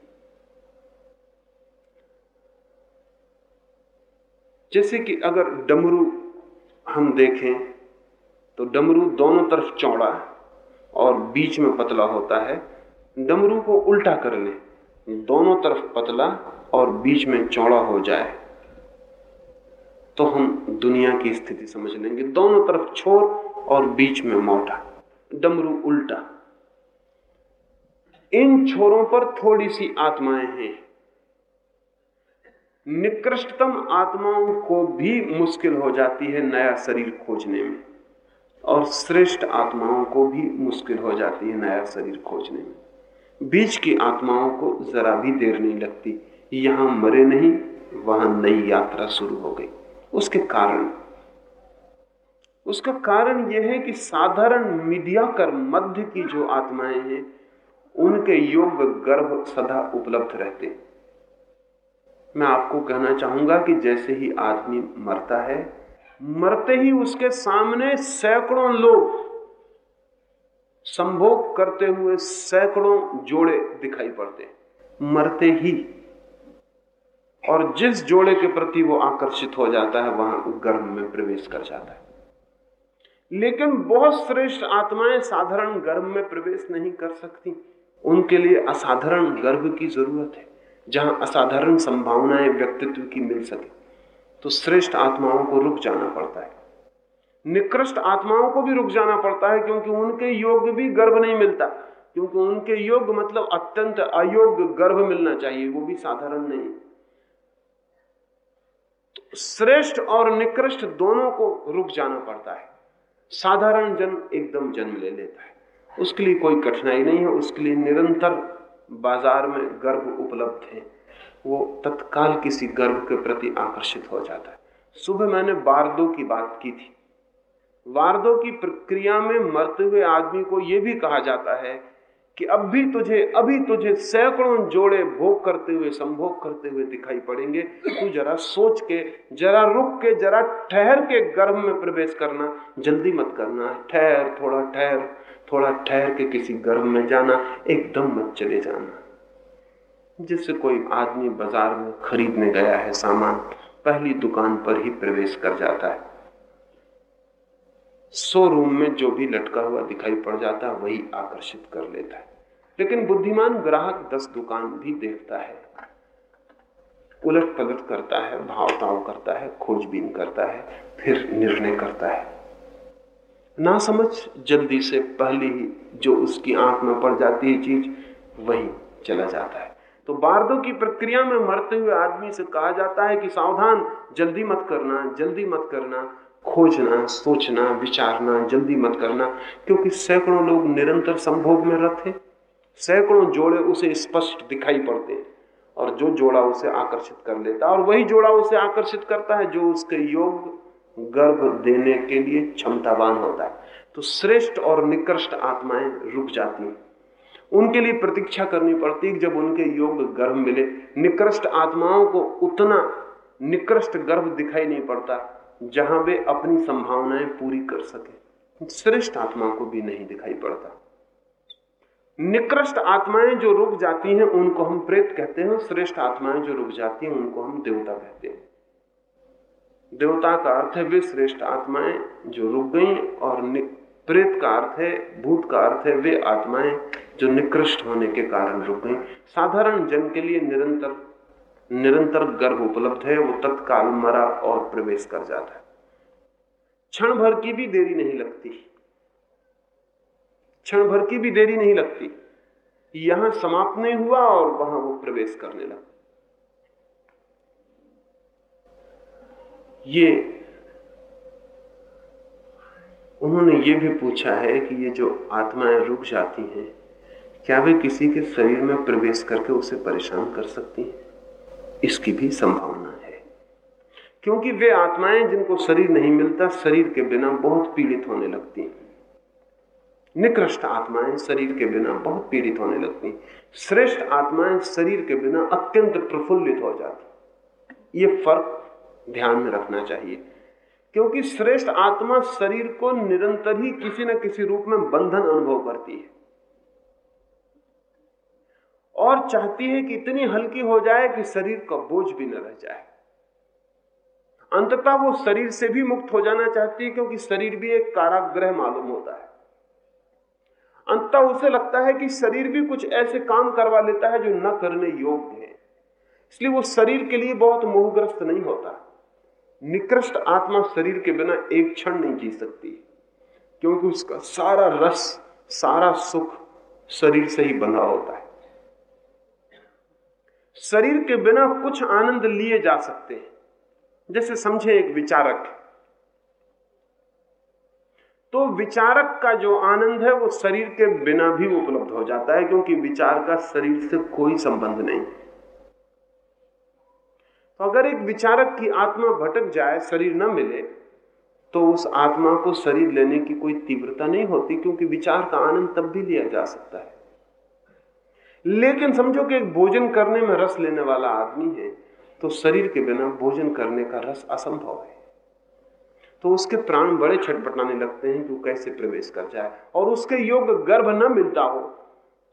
[SPEAKER 2] जैसे कि अगर डमरू हम देखें तो डमरू दोनों तरफ़ चौड़ा और बीच में पतला होता है। डमरू को उल्टा कर ले। दोनों तरफ़ पतला और बीच में चौड़ा हो जाए तो हम दुनिया की स्थिति समझ लेंगे। दोनों तरफ़ छोर और बीच में मोटा, डमरू उल्टा। इन छोरों पर थोड़ी सी आत्माएँ हैं। निकृष्टतम आत्माओं को भी मुश्किल हो जाती है नया शरीर खोजने में, और श्रेष्ठ आत्माओं को भी मुश्किल हो जाती है नया शरीर खोजने में। बीच की आत्माओं को जरा भी देर नहीं लगती। यहाँ मरे नहीं, वहाँ नई यात्रा शुरू हो गई। उसके कारण, उसका कारण यह है कि साधारण मीडिया कर मध्य की जो आत्माएँ हैं, उनके योग गर्भ सदा उपलब्ध रहते। मैं आपको कहना चाहूँगा कि जैसे ही आदमी मरता है, मरते ही उसके सामने सैकड़ों लोग संभोग करते हुए सैकड़ों जोड़े दिखाई पड़ते, मरते ही। और जिस जोड़े के प्रति वो आकर्षित हो जाता है, वहाँ गर्भ में प्रवेश कर जाता है। लेकिन बहुत श्रेष्ठ आत्माएँ साधारण गर्भ में प्रवेश नहीं कर सकती। उनके लिए असाधारण गर्भ की ज़रूरत है, जहाँ असाधारण संभावनाएँ व्यक्तित्व की मिल सके। तो श्रेष्ठ आत्माओं को रुक जाना पड़ता है। निकृष्ट आत्माओं को भी रुक जाना पड़ता है, क्योंकि उनके योग भी गर्भ नहीं मिलता। क्योंकि उनके योग मतलब अत्यंत अयोग्य गर्भ मिलना चाहिए, वो भी साधारण नहीं। तो श्रेष्ठ और निकृष्ट दोनों को रुक जाना पड़ता है। साधारण जन एकदम जन्म ले लेता है। उसके लिए कोई कठिनाई नहीं है, उसके लिए निरंतर बाज़ार में गर्भ उपलब्ध है। वो तत्काल किसी गर्भ के प्रति आकर्षित हो जाता है। सुबह मैंने वारदो की बात की थी। वारदो की प्रक्रिया में मरते हुए आदमी को यह भी कहा जाता है कि अब भी तुझे, अभी तुझे सैकड़ों जोड़े भोग करते हुए, संभोग करते हुए दिखाई पड़ेंगे। तू जरा सोच के, जरा रुक के, जरा ठहर के गर्भ में प्रवेश करना, जल्दी मत करना। ठहर, थोड़ा ठहर थोड़ा ठहर के किसी गर्भ में जाना, एकदम मत चले जाना। जिससे कोई आदमी बाज़ार में खरीदने गया है सामान, पहली दुकान पर ही प्रवेश कर जाता है। शोरूम में जो भी लटका हुआ दिखाई पड़ जाता है, वही आकर्षित कर लेता है। लेकिन बुद्धिमान ग्राहक दस दुकान भी देखता है। उलट पलट करता है भाव ताव करता है, खोजबीन करता है, फिर निर्णय करता है। ना समझ जल्दी से पहले ही जो उसकी आँख में पड़ जाती है चीज़, वही चला जाता है। तो बारदों की प्रक्रिया में मरते हुए आदमी से कहा जाता है कि सावधान, जल्दी मत करना, जल्दी मत करना। खोजना, सोचना, विचारना, जल्दी मत करना, क्योंकि सैकड़ों लोग निरंतर संभोग में रहते सैकड़ों जोड़े उसे स्पष्ट दिखाई पड़ते हैं और जो जोड़ा उसे आकर्षित कर लेता और वही जोड़ा उसे आकर्षित करता है जो उसके योग, गर्भ देने के लिए क्षमतावान होता है। तो श्रेष्ठ और निकृष्ट आत्माएँ रुक जाती हैं। उनके लिए प्रतीक्षा करनी पड़ती है जब उनके योग, गर्भ मिले, निकृष्ट आत्माओं को उतना निकृष्ट गर्भ दिखाई नहीं पड़ता। जहाँ वे अपनी संभावनाएँ पूरी कर सके। श्रेष्ठ आत्मा को भी नहीं दिखाई पड़ता। निकृष्ट आत्माएँ जो रुक जाती हैं, उनको हम प्रेत कहते हैं श्रेष्ठ आत्माएँ जो रुक जाती हैं, उनको हम देवता कहते हैं। देवता का अर्थ है, वे श्रेष्ठ आत्माएँ जो रुक गई, और प्रेत का अर्थ है, भूत का अर्थ है, वे आत्माएँ जो निकृष्ट होने के कारण रुक गई। साधारण जन के लिए निरंतर निरंतर गर्भ उपलब्ध है, वो तत्काल मरा और प्रवेश कर जाता है। क्षण भर की भी देरी नहीं लगती। क्षण भर की भी देरी नहीं लगती। यहाँ समाप्त नहीं हुआ और वहाँ वो प्रवेश करने लगा। ये उन्होंने ये भी पूछा है कि ये जो आत्माएँ रुक जाती हैं, क्या वे किसी के शरीर में प्रवेश करके उसे परेशान कर सकती हैं? इसकी भी संभावना है। क्योंकि वे आत्माएँ जिनको शरीर नहीं मिलता, शरीर के बिना बहुत पीड़ित होने लगती हैं। निकृष्ट आत्माएँ शरीर के बिना बहुत पीड़ित होने लगती श्रेष्ठ आत्माएँ शरीर के बिना अत्यंत प्रफुल्लित हो जाती ये फ़र्क ध्यान में रखना चाहिए। क्योंकि श्रेष्ठ आत्मा शरीर को निरंतर ही किसी न किसी रूप में बंधन अनुभव करती है। और चाहती है कि इतनी हल्की हो जाए कि शरीर का बोझ भी न रह जाए। अंततः वो शरीर से भी मुक्त हो जाना चाहती है, क्योंकि शरीर भी एक काराग्रह मालूम होता है। अंततः उसे लगता है कि शरीर भी कुछ ऐसे काम करवा लेता है जो न करने योग्य है। इसलिए वो शरीर के लिए बहुत मोहग्रस्त नहीं होता। निकृष्ट आत्मा शरीर के बिना एक क्षण नहीं जी सकती, क्योंकि उसका सारा रस, सारा सुख शरीर से ही बंधा होता है। शरीर के बिना कुछ आनंद लिए जा सकते हैं। जैसे समझे एक विचारक। तो विचारक का जो आनंद है, वो शरीर के बिना भी उपलब्ध हो जाता है, क्योंकि विचार का शरीर से कोई संबंध नहीं। तो अगर एक विचारक की आत्मा भटक जाए, शरीर न मिले तो उस आत्मा को शरीर लेने की कोई तीव्रता नहीं होती, क्योंकि विचार का आनंद तब भी लिया जा सकता है। लेकिन समझो कि एक भोजन करने में रस लेने वाला आदमी है तो शरीर के बिना भोजन करने का रस असंभव है। तो उसके प्राण बड़े छटपटाने लगते हैं कि वो कैसे प्रवेश कर जाए, और उसके योग गर्भ न मिलता हो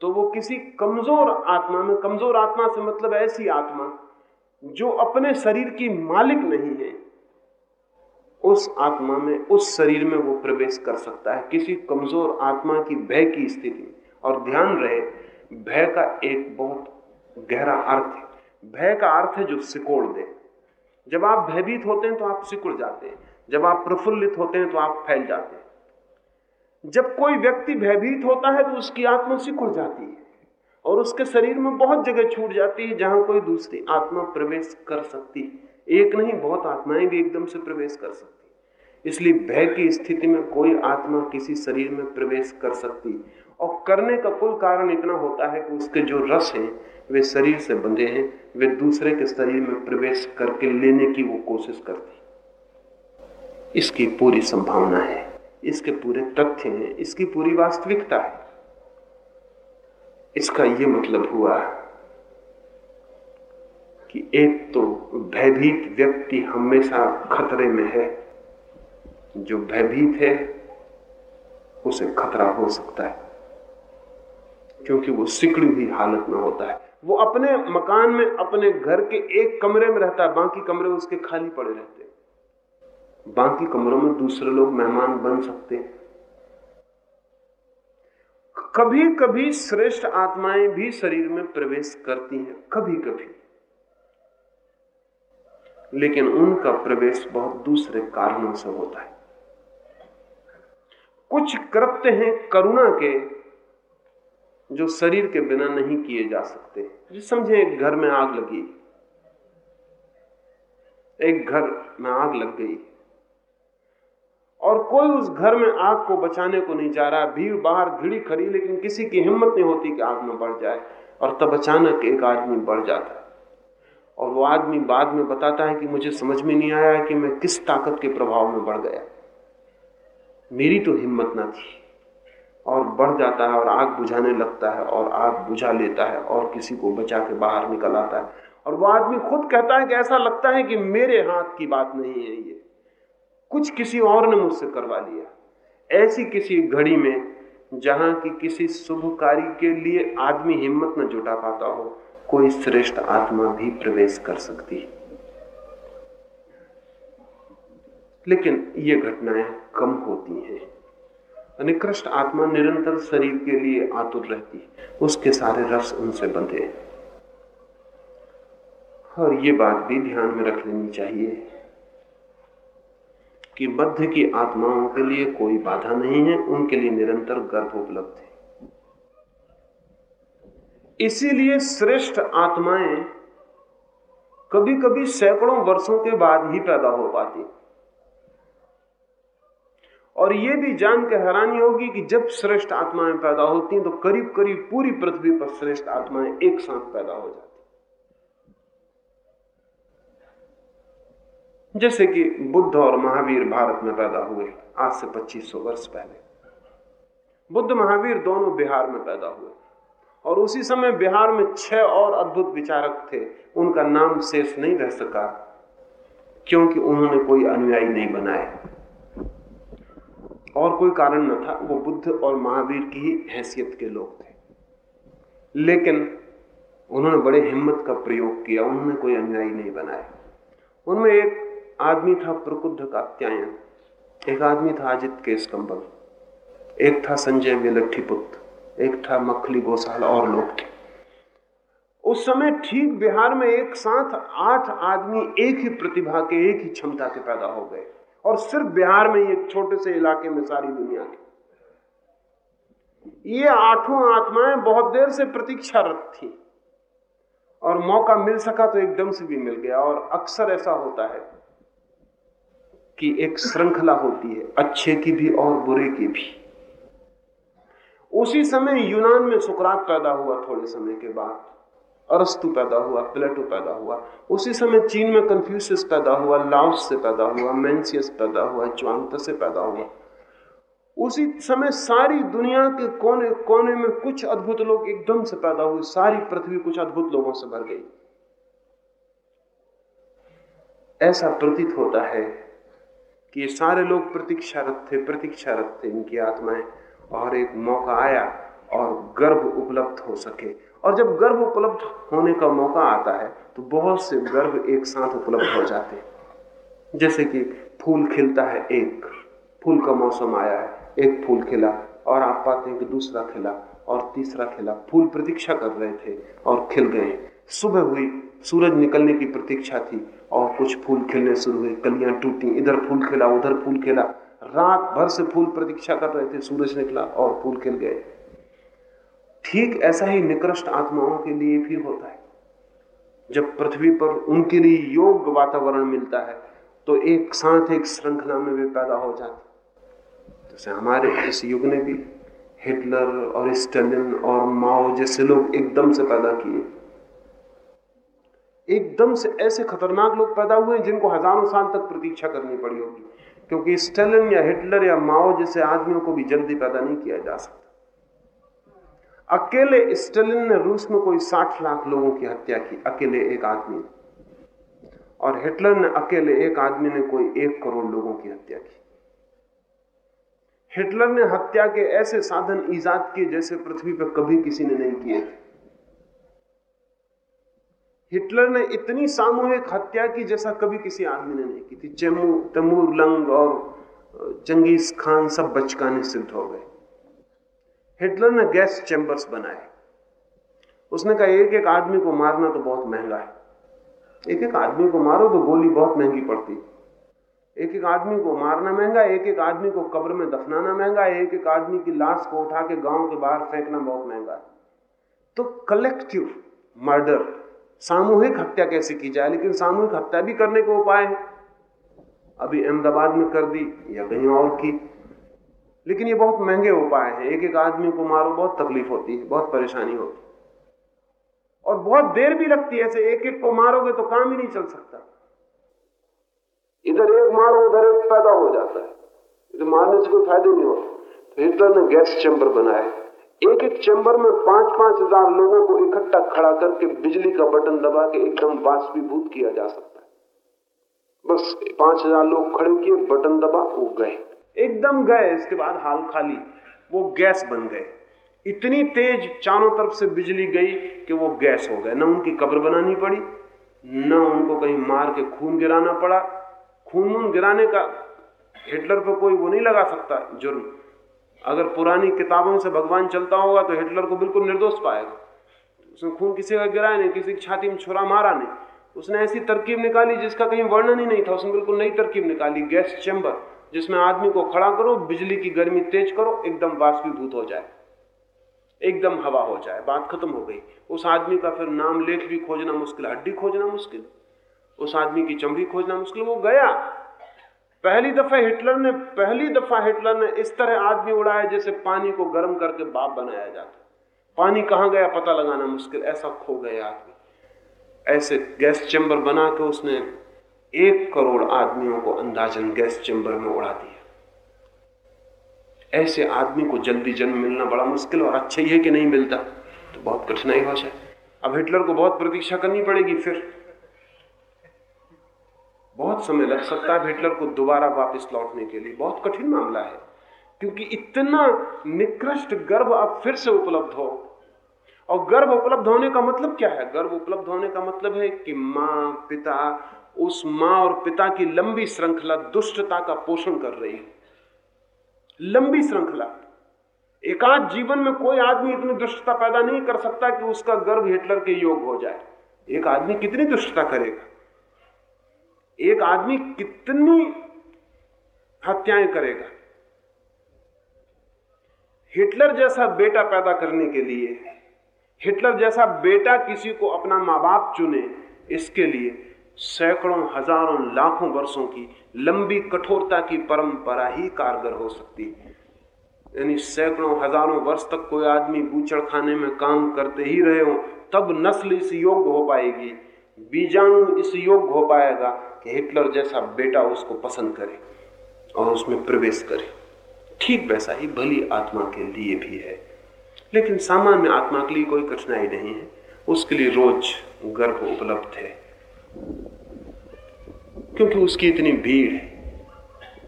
[SPEAKER 2] तो वो किसी कमज़ोर आत्मा में, कमज़ोर आत्मा से मतलब ऐसी आत्मा, जो अपने शरीर की मालिक नहीं है, उस आत्मा में, उस शरीर में वो प्रवेश कर सकता है। किसी कमज़ोर आत्मा की भय की स्थिति। और ध्यान रहे भय का एक बहुत गहरा अर्थ है। भय का अर्थ है जो सिकोड़ दे। जब आप भयभीत होते हैं तो आप सिकुड़ जाते हैं। जब आप प्रफुल्लित होते हैं तो आप फैल जाते हैं। जब कोई व्यक्ति भयभीत होता है तो उसकी आत्मा सिकुड़ जाती है और उसके शरीर में बहुत जगह छूट जाती है जहाँ कोई दूसरी आत्मा प्रवेश कर सकती है। एक नहीं, बहुत आत्माएँ भी एकदम से प्रवेश कर सकती इसलिए भय की स्थिति में कोई आत्मा किसी शरीर में प्रवेश कर सकती और करने का कुल कारण इतना होता है कि उसके जो रस हैं, वे शरीर से बंधे हैं, वे दूसरे के शरीर में प्रवेश करके लेने की वो कोशिश करती इसकी पूरी संभावना है, इसके पूरे तथ्य हैं, इसकी पूरी वास्तविकता है। इसका यह मतलब हुआ कि एक तो भयभीत व्यक्ति हमेशा खतरे में है। जो भयभीत है, उसे खतरा हो सकता है। क्योंकि वो सिकड़ी हुई हालत में होता है। वो अपने मकान में, अपने घर के एक कमरे में रहता है, बाकी कमरे उसके खाली पड़े रहते बाकी कमरों में दूसरे लोग मेहमान बन सकते हैं। कभी कभी श्रेष्ठ आत्माएँ भी शरीर में प्रवेश करती हैं कभी कभी लेकिन उनका प्रवेश बहुत दूसरे कारणों से होता है। कुछ कृत्य हैं करुणा के जो शरीर के बिना नहीं किए जा सकते। समझे, एक घर में आग लगी। एक घर में आग लग गई। और कोई उस घर में आग को बचाने को नहीं जा रहा। भीड़ बाहर, भिड़ी खड़ी, लेकिन किसी की हिम्मत नहीं होती कि आग में बढ़ जाए। और तब अचानक एक आदमी बढ़ जाता है। और वो आदमी बाद में बताता है कि मुझे समझ में नहीं आया कि मैं किस ताकत के प्रभाव में बढ़ गया। मेरी तो हिम्मत ना थी। और बढ़ जाता है और आग बुझाने लगता है और आग बुझा लेता है और किसी को बचा के बाहर निकल आता है। और वो आदमी खुद कहता है कि ऐसा लगता है कि मेरे हाथ की बात नहीं है ये। कुछ किसी और ने मुझसे करवा लिया। ऐसी किसी घड़ी में जहाँ की किसी शुभ कार्य के लिए आदमी हिम्मत न जुटा पाता हो, कोई श्रेष्ठ आत्मा भी प्रवेश कर सकती है। लेकिन ये घटनाएँ कम होती हैं। निकृष्ट आत्मा निरंतर शरीर के लिए आतुर रहती है। उसके सारे रस उनसे बंधे और ये बात भी ध्यान में रख लेनी चाहिए कि बद्ध की आत्माओं के लिए कोई बाधा नहीं है, उनके लिए निरंतर गर्भ उपलब्ध है। इसीलिए श्रेष्ठ आत्माएँ कभी कभी सैकड़ों वर्षों के बाद ही पैदा हो पाती और यह भी जान के हैरानी होगी कि जब श्रेष्ठ आत्माएँ पैदा होती हैं तो करीब करीब पूरी पृथ्वी पर श्रेष्ठ आत्माएँ एक साथ पैदा हो जाती जैसे कि बुद्ध और महावीर भारत में पैदा हुए आज से 2500 वर्ष पहले। बुद्ध, महावीर दोनों बिहार में पैदा हुए। और उसी समय बिहार में छह और अद्भुत विचारक थे। उनका नाम शेष नहीं रह सका, क्योंकि उन्होंने कोई अनुयायी नहीं बनाए और कोई कारण न था, वो बुद्ध और महावीर की ही हैसियत के लोग थे। लेकिन उन्होंने बड़े हिम्मत का प्रयोग किया उन्होंने कोई अनुयायी नहीं बनाए उनमें एक आदमी था प्रकुद्ध कात्यायन, एक आदमी था अजित केस कंबल एक था संजय विलट्ठी पुत्र एक था मखली गोसाल और लोग थे। उस समय ठीक बिहार में एक साथ आठ आदमी एक ही प्रतिभा के, एक ही क्षमता के पैदा हो गए। और सिर्फ़ बिहार में एक छोटे से इलाके में सारी दुनिया के। ये आठों आत्माएँ बहुत देर से प्रतीक्षारत थी। और मौका मिल सका तो एकदम से भी मिल गया। और अक्सर ऐसा होता है कि एक श्रृंखला होती है, अच्छे की भी और बुरे की भी। उसी समय यूनान में सुकरात पैदा हुआ थोड़े समय के बाद। अरस्तु पैदा हुआ, प्लेटो पैदा हुआ। उसी समय चीन में कंफ्यूशियस पैदा हुआ लाओस से पैदा हुआ मेंसियस पैदा हुआ च्वांग से पैदा हुआ। उसी समय सारी दुनिया के कोने कोने में कुछ अद्भुत लोग एकदम से पैदा हुए, सारी पृथ्वी कुछ अद्भुत लोगों से भर गई। ऐसा प्रतीत होता है कि ये सारे लोग प्रतीक्षारत थे प्रतीक्षारत थे इनकी आत्माएँ, और एक मौका आया और गर्भ उपलब्ध हो सके। और जब गर्भ उपलब्ध होने का मौका आता है तो बहुत से गर्भ एक साथ उपलब्ध हो जाते हैं। जैसे कि फूल खिलता है एक, फूल का मौसम आया है, एक फूल खिला और आप पाते हैं कि दूसरा खिला और तीसरा खिला। फूल प्रतीक्षा कर रहे थे और खिल गए। सुबह हुई, सूरज निकलने की प्रतीक्षा थी और कुछ फूल खिलने शुरू हुए। कलियाँ टूटी, इधर फूल खिला, उधर फूल खिला। रात भर से फूल प्रतीक्षा कर रहे थे, सूरज निकला और फूल खिल गए। ठीक ऐसा ही निकृष्ट आत्माओं के लिए भी होता है। जब पृथ्वी पर उनके लिए योग्य वातावरण मिलता है तो एक साथ एक श्रृंखला में वे पैदा हो जाते जैसे हमारे इस युग ने भी हिटलर और स्टेलिन और माओ जैसे लोग एकदम से पैदा किए। एकदम से ऐसे खतरनाक लोग पैदा हुए जिनको हज़ारों साल तक प्रतीक्षा करनी पड़ी होगी, क्योंकि स्टेलिन या हिटलर या माओ जैसे आदमियों को भी जल्दी पैदा नहीं किया जा सकता। अकेले स्टेलिन ने रूस में कोई साठ लाख लोगों की हत्या की, अकेले एक आदमी ने। और हिटलर ने अकेले एक आदमी ने कोई एक करोड़ लोगों की हत्या की। हिटलर ने हत्या के ऐसे साधन ईजाद किए जैसे पृथ्वी पर कभी किसी ने नहीं किए थे। हिटलर ने इतनी सामूहिक हत्या की जैसा कभी किसी आदमी ने नहीं की थी। चेमू, तमूर, लंग और चंगेज खान सब बचकाने सिद्ध हो गए। हिटलर ने गैस चैंबर्स बनाए। उसने कहा, एक एक आदमी को मारना तो बहुत महँगा है। एक एक आदमी को मारो तो गोली बहुत महँगी पड़ती एक एक आदमी को मारना महँगा, एक एक आदमी को कब्र में दफनाना महँगा, एक एक आदमी की लाश को उठा के गाँव के बाहर फेंकना बहुत महँगा है। तो कलेक्टिव मर्डर सामूहिक हत्या कैसे की जाए? लेकिन सामूहिक हत्या भी करने के उपाय है। अभी अहमदाबाद में कर दी या कहीं और की। लेकिन ये बहुत महँगे उपाय हैं। एक एक आदमी को मारो, बहुत तकलीफ़ होती है, बहुत परेशानी होती है। और बहुत देर भी लगती है ऐसे एक एक को मारोगे तो काम ही नहीं चल सकता। इधर एक मारो, उधर एक पैदा हो जाता है। इधर मारने से कोई फ़ायदे नहीं होता। तो हिटलर ने गैस चैम्बर बनाए एक एक चैम्बर में पाँच पाँच हज़ार लोगों को इकट्ठा खड़ा करके बिजली का बटन दबा के एकदम बाष्पीभूत किया जा सकता है। बस पाँच हज़ार लोग खड़े किए, बटन दबा, वो गए। एकदम गए, इसके बाद हाल खाली, वो गैस बन गए। इतनी तेज चारों तरफ़ से बिजली गई कि वो गैस हो गए। न उनकी कब्र बनानी पड़ी, न उनको कहीं मार के खून गिराना पड़ा। खून वून गिराने का हिटलर पर कोई वो नहीं लगा सकता, जुर्म। अगर पुरानी किताबों से भगवान चलता होगा तो हिटलर को बिल्कुल निर्दोष पाएगा। उसने खून किसी का गिराया नहीं, किसी की छाती में छुरा मारा नहीं। उसने ऐसी तरकीब निकाली जिसका कहीं वर्णन ही नहीं था। उसने बिल्कुल नई तरकीब निकाली, गैस चैम्बर। जिसमें आदमी को खड़ा करो, बिजली की गर्मी तेज करो, एकदम बाष्पीभूत हो जाए। एकदम हवा हो जाए, बात खत्म हो गई। उस आदमी का फिर नाम लेख भी खोजना मुश्किल, हड्डी खोजना मुश्किल। उस आदमी की चमड़ी खोजना मुश्किल, वो गया। पहली दफ़ा हिटलर ने, पहली दफ़ा हिटलर ने इस तरह आदमी उड़ाया जैसे पानी को गर्म करके बाप बनाया जाता। पानी कहाँ गया पता लगाना मुश्किल, ऐसा खो गए आदमी। ऐसे गैस चैम्बर बना के उसने एक करोड़ आदमियों को अंदाजन गैस चैम्बर में उड़ा दिया। ऐसे आदमी को जल्दी जन्म मिलना बड़ा मुश्किल और अच्छा ही है कि नहीं मिलता। तो बहुत कठिनाई हो जाए। अब हिटलर को बहुत प्रतीक्षा करनी पड़ेगी फिर। बहुत समय लग सकता है हिटलर को दोबारा वापस लौटने के लिए। बहुत कठिन मामला है, क्योंकि इतना निकृष्ट गर्भ अब फिर से उपलब्ध हो। और गर्भ उपलब्ध होने का मतलब क्या है? गर्भ उपलब्ध होने का मतलब है कि माँ, पिता उस माँ और पिता की लंबी श्रृंखला दुष्टता का पोषण कर रही है। लंबी श्रृंखला। एकाध जीवन में कोई आदमी इतनी दुष्टता पैदा नहीं कर सकता कि उसका गर्भ हिटलर के योग हो जाए। एक आदमी कितनी दुष्टता करेगा? एक आदमी कितनी हत्याएँ करेगा? हिटलर जैसा बेटा पैदा करने के लिए, हिटलर जैसा बेटा किसी को अपना माँ बाप चुने, इसके लिए सैकड़ों, हज़ारों, लाखों वर्षों की लंबी कठोरता की परंपरा ही कारगर हो सकती है। यानी सैकड़ों, हज़ारों वर्ष तक कोई आदमी बूचड़ खाने में काम करते ही रहे हो, तब नस्ल इस योग्य हो पाएगी। बीजाणु इस योग्य हो पाएगा कि हिटलर जैसा बेटा उसको पसंद करे और उसमें प्रवेश करे। ठीक वैसा ही भली आत्मा के लिए भी है। लेकिन सामान्य आत्मा के लिए कोई कठिनाई नहीं है। उसके लिए रोज गर्भ उपलब्ध है। क्योंकि उसकी इतनी भीड़ है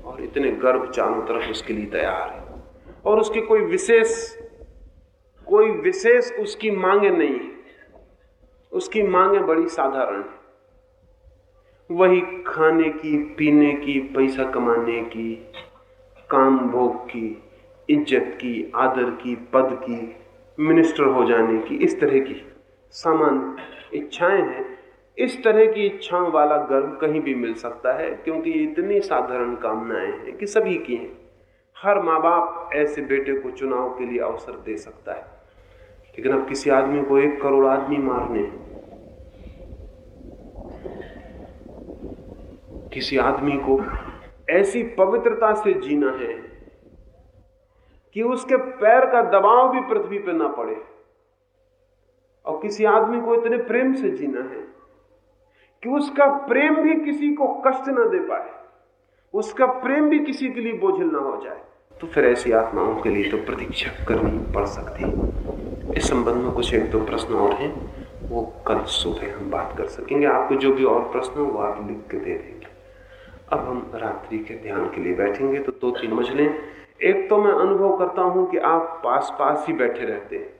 [SPEAKER 2] और इतने गर्भ चारों तरफ़ उसके लिए तैयार है। और उसकी कोई विशेष कोई विशेष उसकी मांगे नहीं है। उसकी मांगे बड़ी साधारण है। वही खाने की, पीने की, पैसा कमाने की, काम भोग की, इज़्ज़त की, आदर की, पद की, मिनिस्टर हो जाने की, इस तरह की सामान्य इच्छाएँ हैं। इस तरह की इच्छाओं वाला गर्व कहीं भी मिल सकता है, क्योंकि इतनी साधारण कामनाएँ हैं कि सभी की हैं। हर माँ बाप ऐसे बेटे को चुनाव के लिए अवसर दे सकता है। लेकिन अब किसी आदमी को एक करोड़ आदमी मारने किसी आदमी को ऐसी पवित्रता से जीना है कि उसके पैर का दबाव भी पृथ्वी पर ना पड़े, और किसी आदमी को इतने प्रेम से जीना है कि उसका प्रेम भी किसी को कष्ट न दे पाए, उसका प्रेम भी किसी के लिए बोझिल ना हो जाए। तो फिर ऐसी आत्माओं के लिए तो प्रतीक्षा करनी पड़ सकती है। इस संबंध में कुछ एक दो प्रश्न और हैं, वो कल सुबह हम बात कर सकेंगे। आपको जो भी और प्रश्न हो, वो आप लिख के दे देंगे। अब हम रात्रि के ध्यान के लिए बैठेंगे तो दो तीन मजले। एक तो मैं अनुभव करता हूँ कि आप पास पास ही बैठे रहते हैं।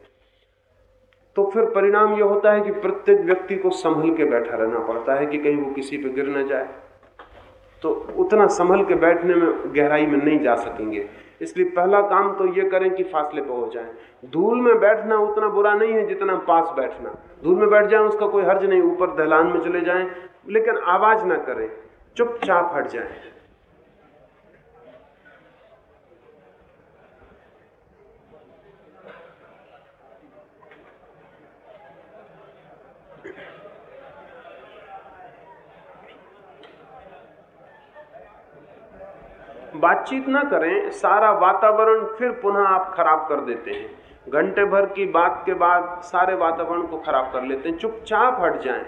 [SPEAKER 2] तो फिर परिणाम यह होता है कि प्रत्येक व्यक्ति को संभल के बैठा रहना पड़ता है कि कहीं वो किसी पे गिर न जाए। तो उतना संभल के बैठने में गहराई में नहीं जा सकेंगे। इसलिए पहला काम तो ये करें कि फासले पर हो जाए। धूल में बैठना उतना बुरा नहीं है जितना पास बैठना। धूल में बैठ जाए, उसका कोई हर्ज नहीं, ऊपर दहलान में चले जाएँ, लेकिन आवाज़ ना करें, चुपचाप हट जाए। बातचीत ना करें, सारा वातावरण फिर पुनः आप खराब कर देते हैं। घंटे भर की बात के बाद सारे वातावरण को खराब कर लेते हैं। चुपचाप हट जाएँ।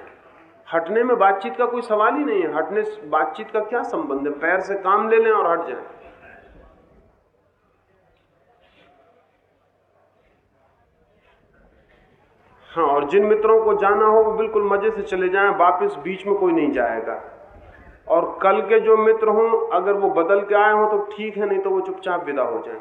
[SPEAKER 2] हटने में बातचीत का कोई सवाल ही नहीं है। हटने बातचीत का क्या संबंध है? पैर से काम ले लें और हट जाएँ। हाँ और जिन मित्रों को जाना हो, वो बिल्कुल मज़े से चले जाएँ। वापस बीच में कोई नहीं जाएगा। और कल के जो मित्र हों, अगर वो बदल के आए हों तो ठीक है, नहीं तो वो चुपचाप विदा हो जाए।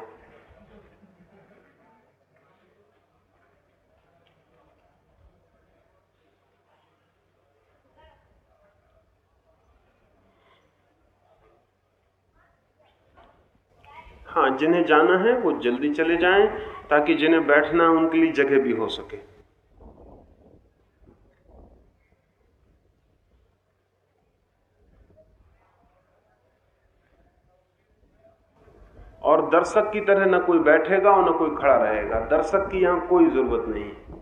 [SPEAKER 2] हाँ जिन्हें जाना है, वो जल्दी चले जाएँ, ताकि जिन्हें बैठना उनके लिए जगह भी हो सके और दर्शक की तरह न कोई बैठेगा और न कोई खड़ा रहेगा। दर्शक की यहाँ कोई ज़रूरत नहीं है।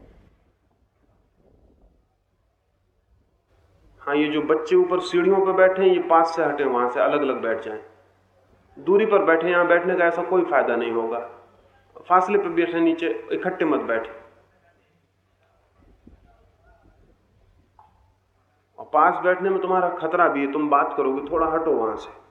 [SPEAKER 2] हाँ ये जो बच्चे ऊपर सीढ़ियों पर बैठे हैं, ये पास से हटे, वहाँ से अलग अलग बैठ जाएँ। दूरी पर बैठे, यहाँ बैठने का ऐसा कोई फ़ायदा नहीं होगा। फासले पर बैठे, नीचे इकट्ठे मत बैठे। और पास बैठने में तुम्हारा खतरा भी है, तुम बात करोगे, थोड़ा हटो वहाँ से।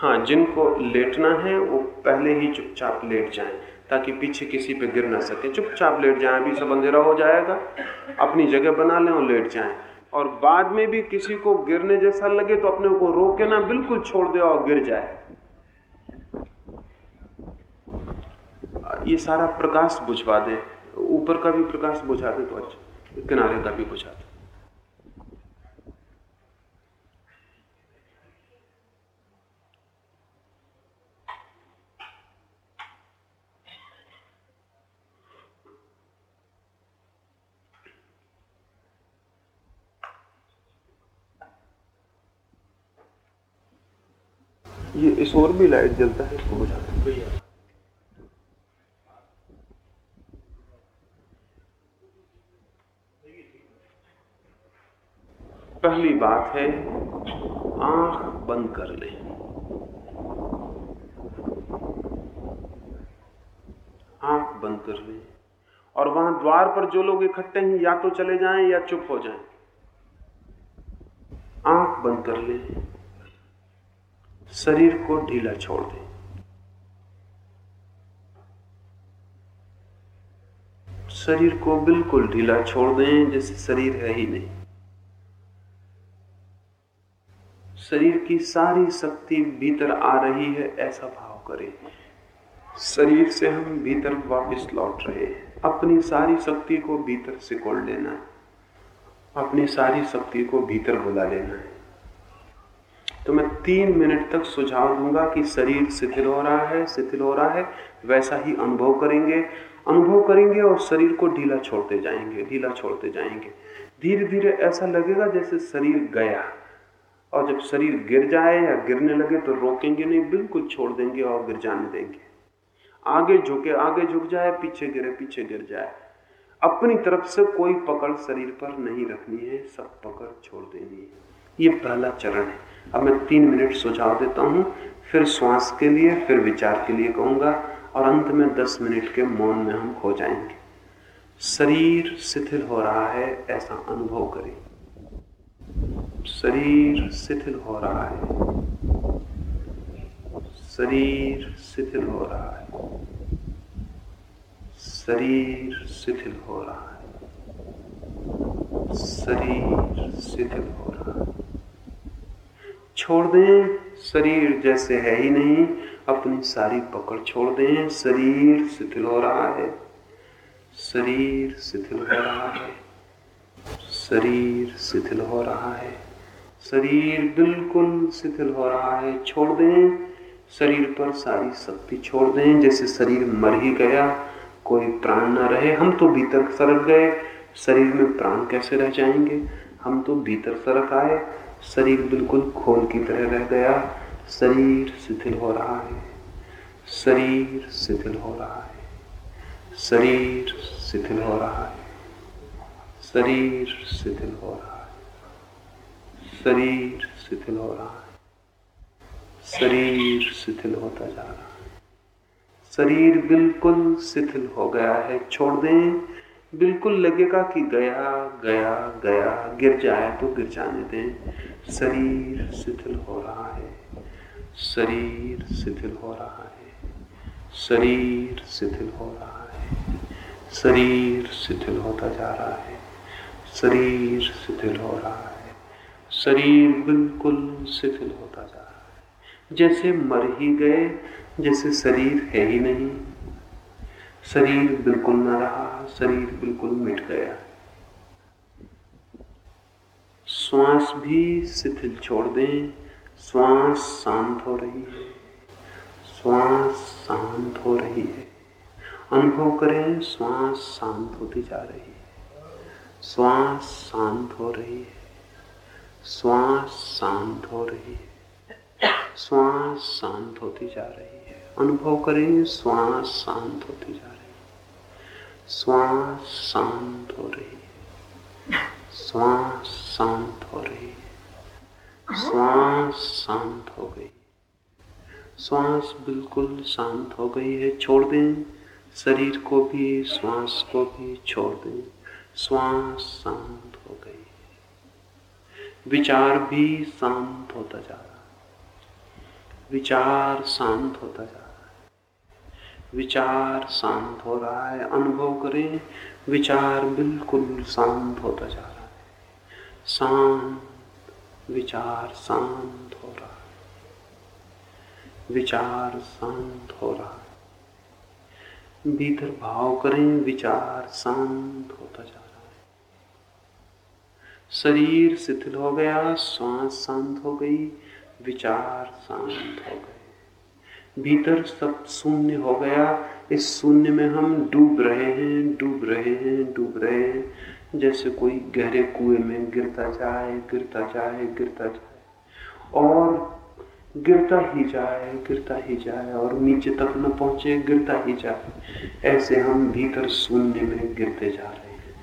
[SPEAKER 2] हाँ जिनको लेटना है, वो पहले ही चुपचाप लेट जाएँ, ताकि पीछे किसी पे गिर ना सके। चुपचाप लेट जाएँ, अभी सब अंधेरा हो जाएगा। अपनी जगह बना लें और लेट जाएँ। और बाद में भी किसी को गिरने जैसा लगे तो अपने को रोक के ना बिल्कुल छोड़ दे और गिर जाए। ये सारा प्रकाश बुझवा दे। ऊपर का भी प्रकाश बुझा दे तो अच्छा किनारे का भी बुझा दे ये इस और भी लाइट जलता है, इसको बुझा पहली बात है, आँख बंद कर ले। आँख बंद कर ले। और वहाँ द्वार पर जो लोग इकट्ठे हैं, या तो चले जाएँ या चुप हो जाएँ। आँख बंद कर ले। शरीर को ढीला छोड़ दे। शरीर को बिल्कुल ढीला छोड़ दें, जैसे शरीर है ही नहीं। शरीर की सारी शक्ति भीतर आ रही है, ऐसा भाव करें। शरीर से हम भीतर वापस लौट रहे हैं। अपनी सारी शक्ति को भीतर सिकोड़ लेना है। अपनी सारी शक्ति को भीतर बुला लेना है। तो मैं तीन मिनट तक सुझाव दूँगा कि शरीर शिथिल हो रहा है, शिथिल हो रहा है, वैसा ही अनुभव करेंगे। अनुभव करेंगे और शरीर को ढीला छोड़ते जाएँगे, ढीला छोड़ते जाएँगे। धीरे धीरे ऐसा लगेगा जैसे शरीर गया और जब शरीर गिर जाए या गिरने लगे तो रोकेंगे नहीं, बिल्कुल छोड़ देंगे और गिर जाने देंगे। आगे झुके, आगे झुक जाए, पीछे गिरे, पीछे गिर जाए। अपनी तरफ़ से कोई पकड़ शरीर पर नहीं रखनी है, सब पकड़ छोड़ देनी है। ये पहला चरण है। अब मैं तीन मिनट सुझाव देता हूँ, फिर श्वास के लिए, फिर विचार के लिए कहूँगा, और अंत में दस मिनट के मौन में हम खो जाएँगे। शरीर शिथिल हो रहा है, ऐसा अनुभव करें। शरीर शिथिल हो रहा है। शरीर शिथिल हो रहा है। शरीर शिथिल हो रहा है। शरीर शिथिल हो रहा है। छोड़ दें। शरीर जैसे है ही नहीं। अपनी सारी पकड़ छोड़ दें। शरीर शिथिल हो रहा है। शरीर शिथिल हो रहा है। शरीर शिथिल हो रहा है। शरीर बिल्कुल शिथिल हो रहा है। छोड़ दें। शरीर पर सारी शक्ति छोड़ दें। जैसे शरीर मर ही गया, कोई प्राण ना रहे। हम तो भीतर सरक गए। शरीर में प्राण कैसे रह जाएँगे? हम तो भीतर सरक आए। शरीर बिल्कुल खोल की तरह रह गया। शरीर शिथिल हो रहा है। शरीर शिथिल हो रहा है। शरीर शिथिल हो रहा है। शरीर शिथिल हो रहा है। शरीर शिथिल हो रहा है। शरीर शिथिल होता जा रहा है। शरीर बिल्कुल शिथिल हो गया है। छोड़ दें। बिल्कुल लगेगा कि गया गया गया, गिर जाए तो गिर जाने दें। शरीर शिथिल हो रहा है, शरीर शिथिल हो रहा है, शरीर शिथिल हो रहा है, शरीर शिथिल होता जा रहा है, शरीर शिथिल हो रहा है, शरीर बिल्कुल शिथिल होता जा रहा है। जैसे मर ही गए, जैसे शरीर है ही नहीं शरीर बिल्कुल न रहा, शरीर बिल्कुल मिट गया। श्वास भी शिथिल छोड़ दें, श्वास शांत हो रही है। श्वास शांत हो रही है। अनुभव करें, श्वास शांत होती जा रही है। श्वास शांत हो रही है। श्वास शांत हो रही है। श्वास शांत होती जा रही है। अनुभव करें, श्वास शांत होती जा श्वास शांत हो रही श्वास शांत हो रही श्वास शांत हो गई श्वास बिल्कुल शांत हो गई है छोड़ दें शरीर को भी श्वास को भी छोड़ दें श्वास शांत हो गई विचार भी शांत होता जा रहा विचार शांत होता जा रहा विचार शांत हो रहा है, अनुभव करें, विचार बिल्कुल शांत होता जा रहा है। शांत, विचार शांत हो रहा है। विचार शांत हो रहा है। भीतर भाव करें, विचार शांत होता जा रहा है। शरीर शिथिल हो गया, श्वास शांत हो गई, विचार शांत हो गए। भीतर सब शून्य हो गया। इस शून्य में हम डूब रहे हैं, डूब रहे हैं, डूब रहे हैं। जैसे कोई गहरे कुएँ में गिरता जाए गिरता जाए गिरता जाए। और गिरता ही जाए, गिरता ही जाए। और नीचे तक न पहुँचे, गिरता ही जाए। ऐसे हम भीतर शून्य में गिरते जा रहे हैं।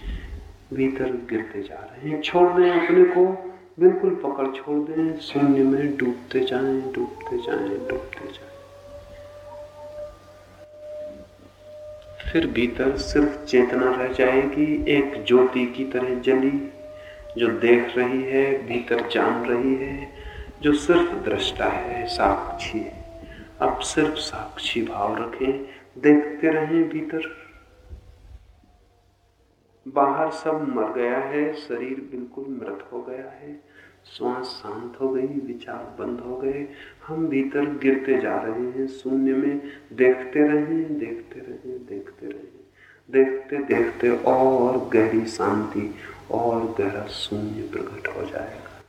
[SPEAKER 2] भीतर गिरते जा रहे हैं। छोड़ दें अपने को। बिल्कुल पकड़ छोड़ दें। शून्य में डूबते जाएँ डूबते जाएँ डूबते जाएँ। फिर भीतर सिर्फ़ चेतना रह जाएगी, एक ज्योति की तरह जली, जो देख रही है, भीतर जान रही है, जो सिर्फ़ दृष्टा है, साक्षी है। अब सिर्फ़ साक्षी भाव रखें, देखते रहें भीतर। बाहर सब मर गया है, शरीर बिल्कुल मृत हो गया है श्वास शांत हो गई, विचार बंद हो गए हम भीतर गिरते जा रहे हैं, शून्य में देखते रहे देखते रहे, देखते रहें। देखते देखते और गहरी शांति और गहरा शून्य प्रकट हो जाएगा।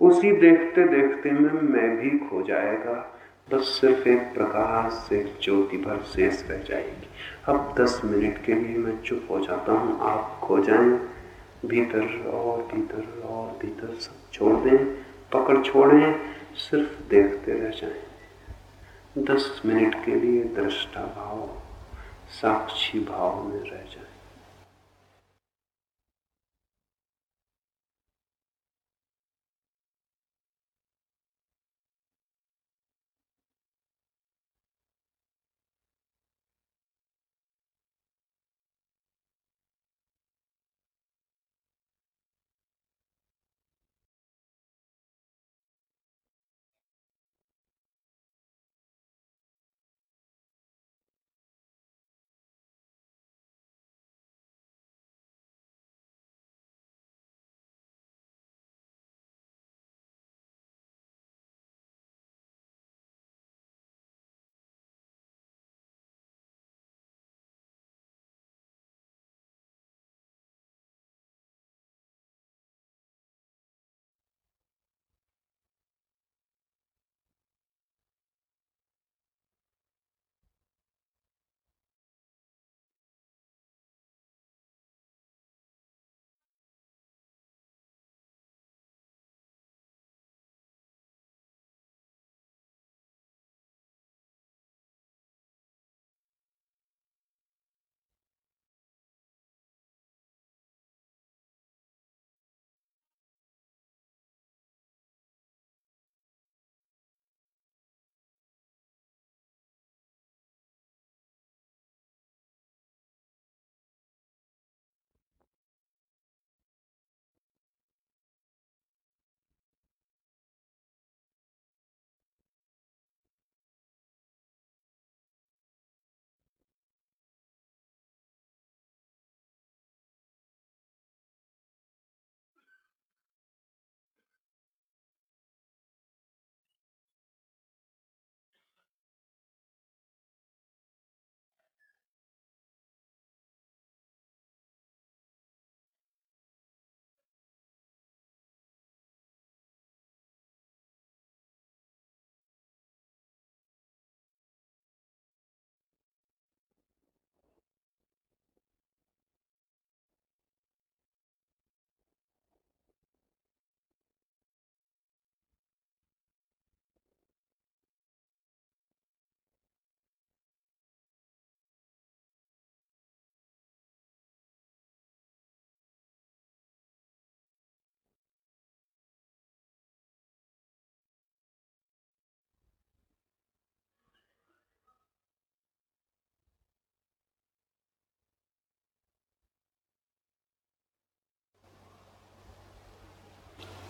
[SPEAKER 2] उसी देखते देखते में मैं भी खो जाएगा। बस सिर्फ़ एक प्रकाश से ज्योति भर शेष रह जाएगी। अब दस मिनट के लिए मैं चुप हो जाता हूँ। आप खो जाए, भीतर और भीतर और भीतर सब छोड़ दें, पकड़ छोड़ें सिर्फ़ देखते रह जाए। दस मिनट के लिए दृष्टा भाव, साक्षी भाव में रह जाए।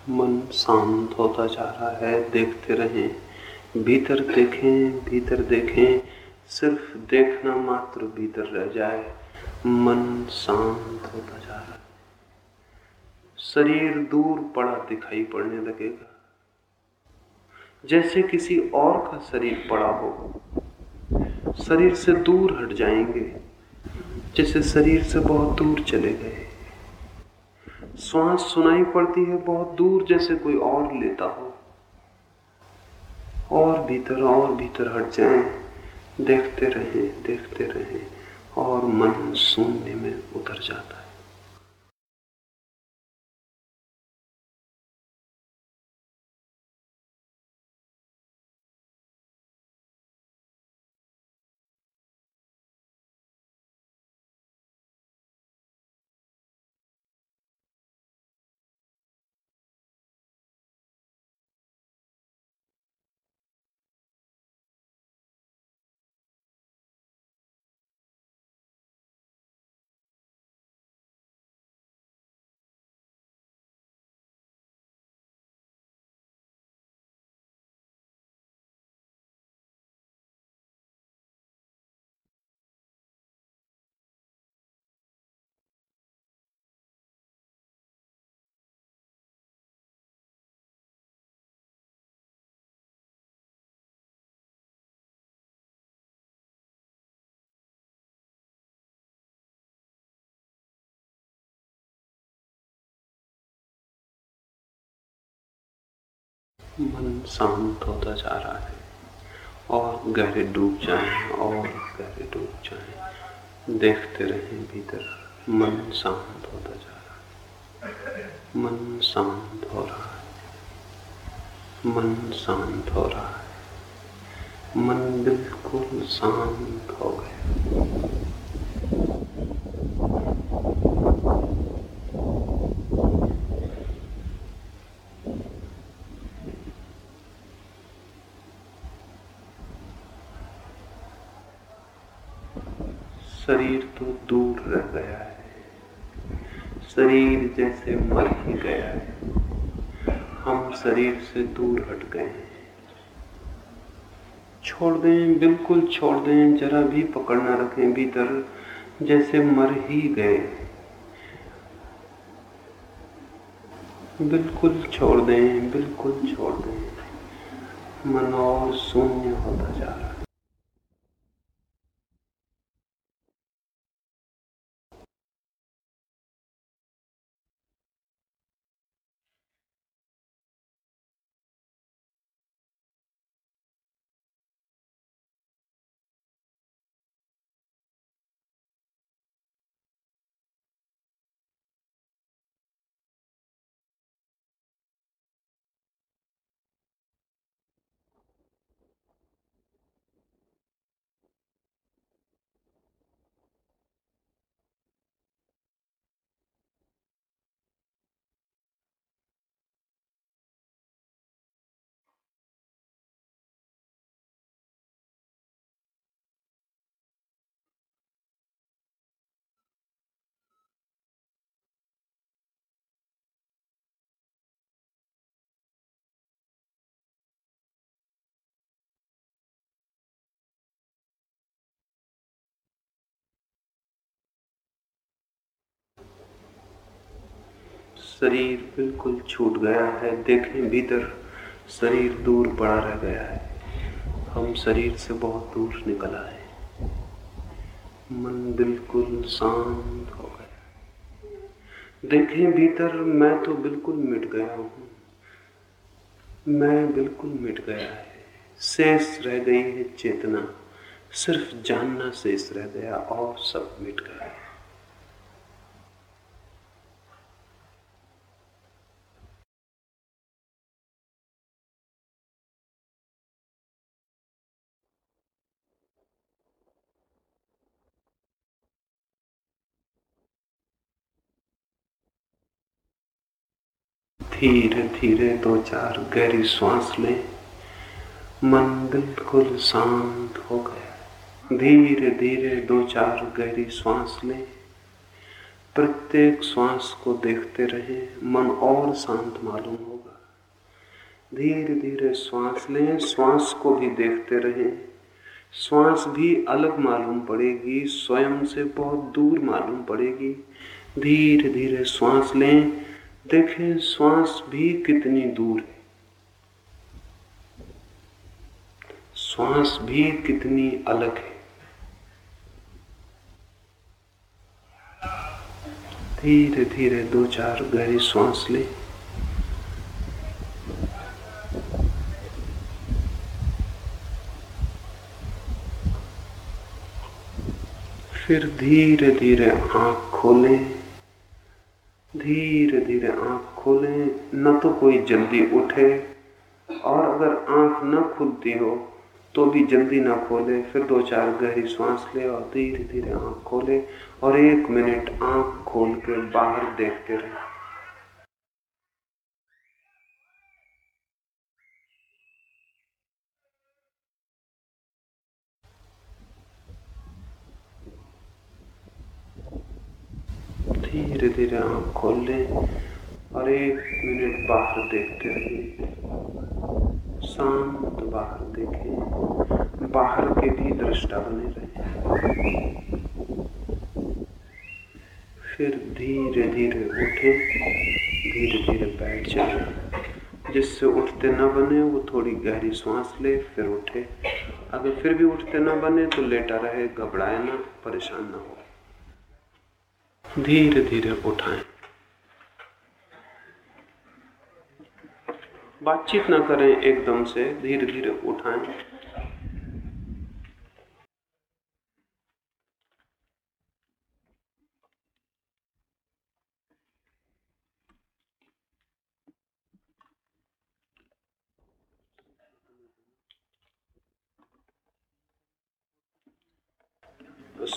[SPEAKER 2] मन शांत होता जा रहा है, देखते रहें। भीतर देखें भीतर देखें। सिर्फ़ देखना मात्र भीतर रह जाए। मन शांत होता जा रहा है। शरीर दूर पड़ा दिखाई पड़ने लगेगा। जैसे किसी और का शरीर पड़ा हो। शरीर से दूर हट जाएँगे। जैसे शरीर से बहुत दूर चले गए। श्वास सुनाई पड़ती है बहुत दूर, जैसे कोई और लेता हो। और भीतर और भीतर हट जाए, देखते रहे देखते रहे, और मन शून्य में उतर जाता है। मन शांत होता जा रहा है। और गहरे डूब जाए, और गहरे डूब जाए। देखते रहें भीतर, मन शांत होता जा रहा है। मन शांत हो रहा है। मन शांत हो रहा है। मन बिल्कुल शांत हो गया शरीर तो दूर रह गया है शरीर जैसे मर ही गया है। हम शरीर से दूर हट गए हैं। छोड़ दें, बिल्कुल छोड़ दें, जरा भी पकड़ ना रखें भीतर, जैसे मर ही गए बिल्कुल छोड़ दें, बिल्कुल छोड़ दें। मन और शून्य होता जा रहा शरीर बिल्कुल छूट गया है देखें भीतर शरीर दूर पड़ा रह गया है। हम शरीर से बहुत दूर निकल आए। मन बिल्कुल शांत हो गया। देखें भीतर मैं तो बिल्कुल मिट गया हूँ। मैं बिल्कुल मिट गया है। शेष रह गई है चेतना। सिर्फ़ जानना शेष रह गया और सब मिट गया है धीरे धीरे दो चार गहरी सांस लें। मन बिल्कुल शांत हो गया। धीरे धीरे दो चार गहरी सांस लें। प्रत्येक श्वास को देखते रहें, मन और शांत मालूम होगा। धीरे धीरे श्वास लें श्वास को भी देखते रहें। श्वास भी अलग मालूम पड़ेगी, स्वयं से बहुत दूर मालूम पड़ेगी। धीरे धीरे श्वास लें देखें श्वास भी कितनी दूर है। श्वास भी कितनी अलग है। धीरे धीरे दो चार गहरी श्वास ले। फिर धीरे धीरे आँख खोलें। धीरे धीरे आँख खोलें, न तो कोई जल्दी उठे। और अगर आँख न खुलती हो तो भी जल्दी ना खोले, फिर दो चार गहरी सांस ले और धीरे धीरे आँख खोले और एक मिनट आँख खोल के बाहर देखते रहे। धीरे धीरे आँख खोल लें और एक मिनट बाहर देखते रहिए। शांत बाहर देखें बाहर के भी दृष्टा बने रहे फिर धीरे धीरे उठे, धीरे धीरे बैठ जाए। जिससे उठते न बने, वो थोड़ी गहरी सांस ले, फिर उठे। अगर फिर भी उठते न बने तो लेटा रहे, घबराए ना, परेशान ना हो। धीरे धीरे उठाएँ। बातचीत ना करें एकदम से धीरे धीरे उठाएँ।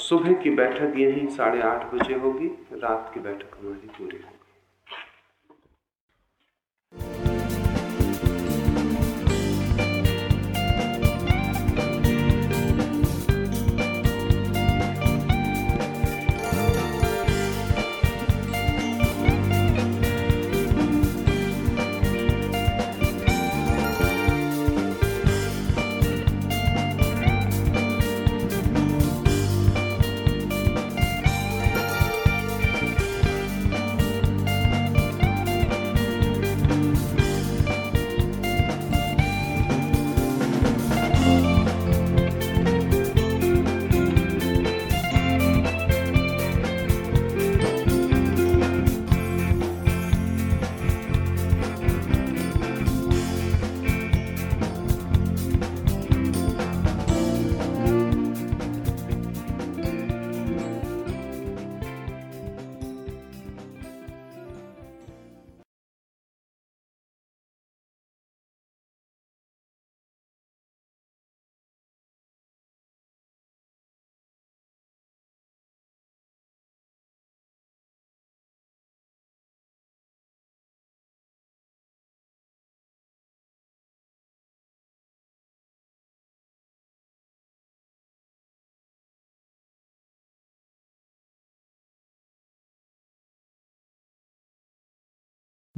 [SPEAKER 2] सुबह की बैठक यही साढ़े आठ बजे होगी रात की बैठक हमारी पूरी होगी।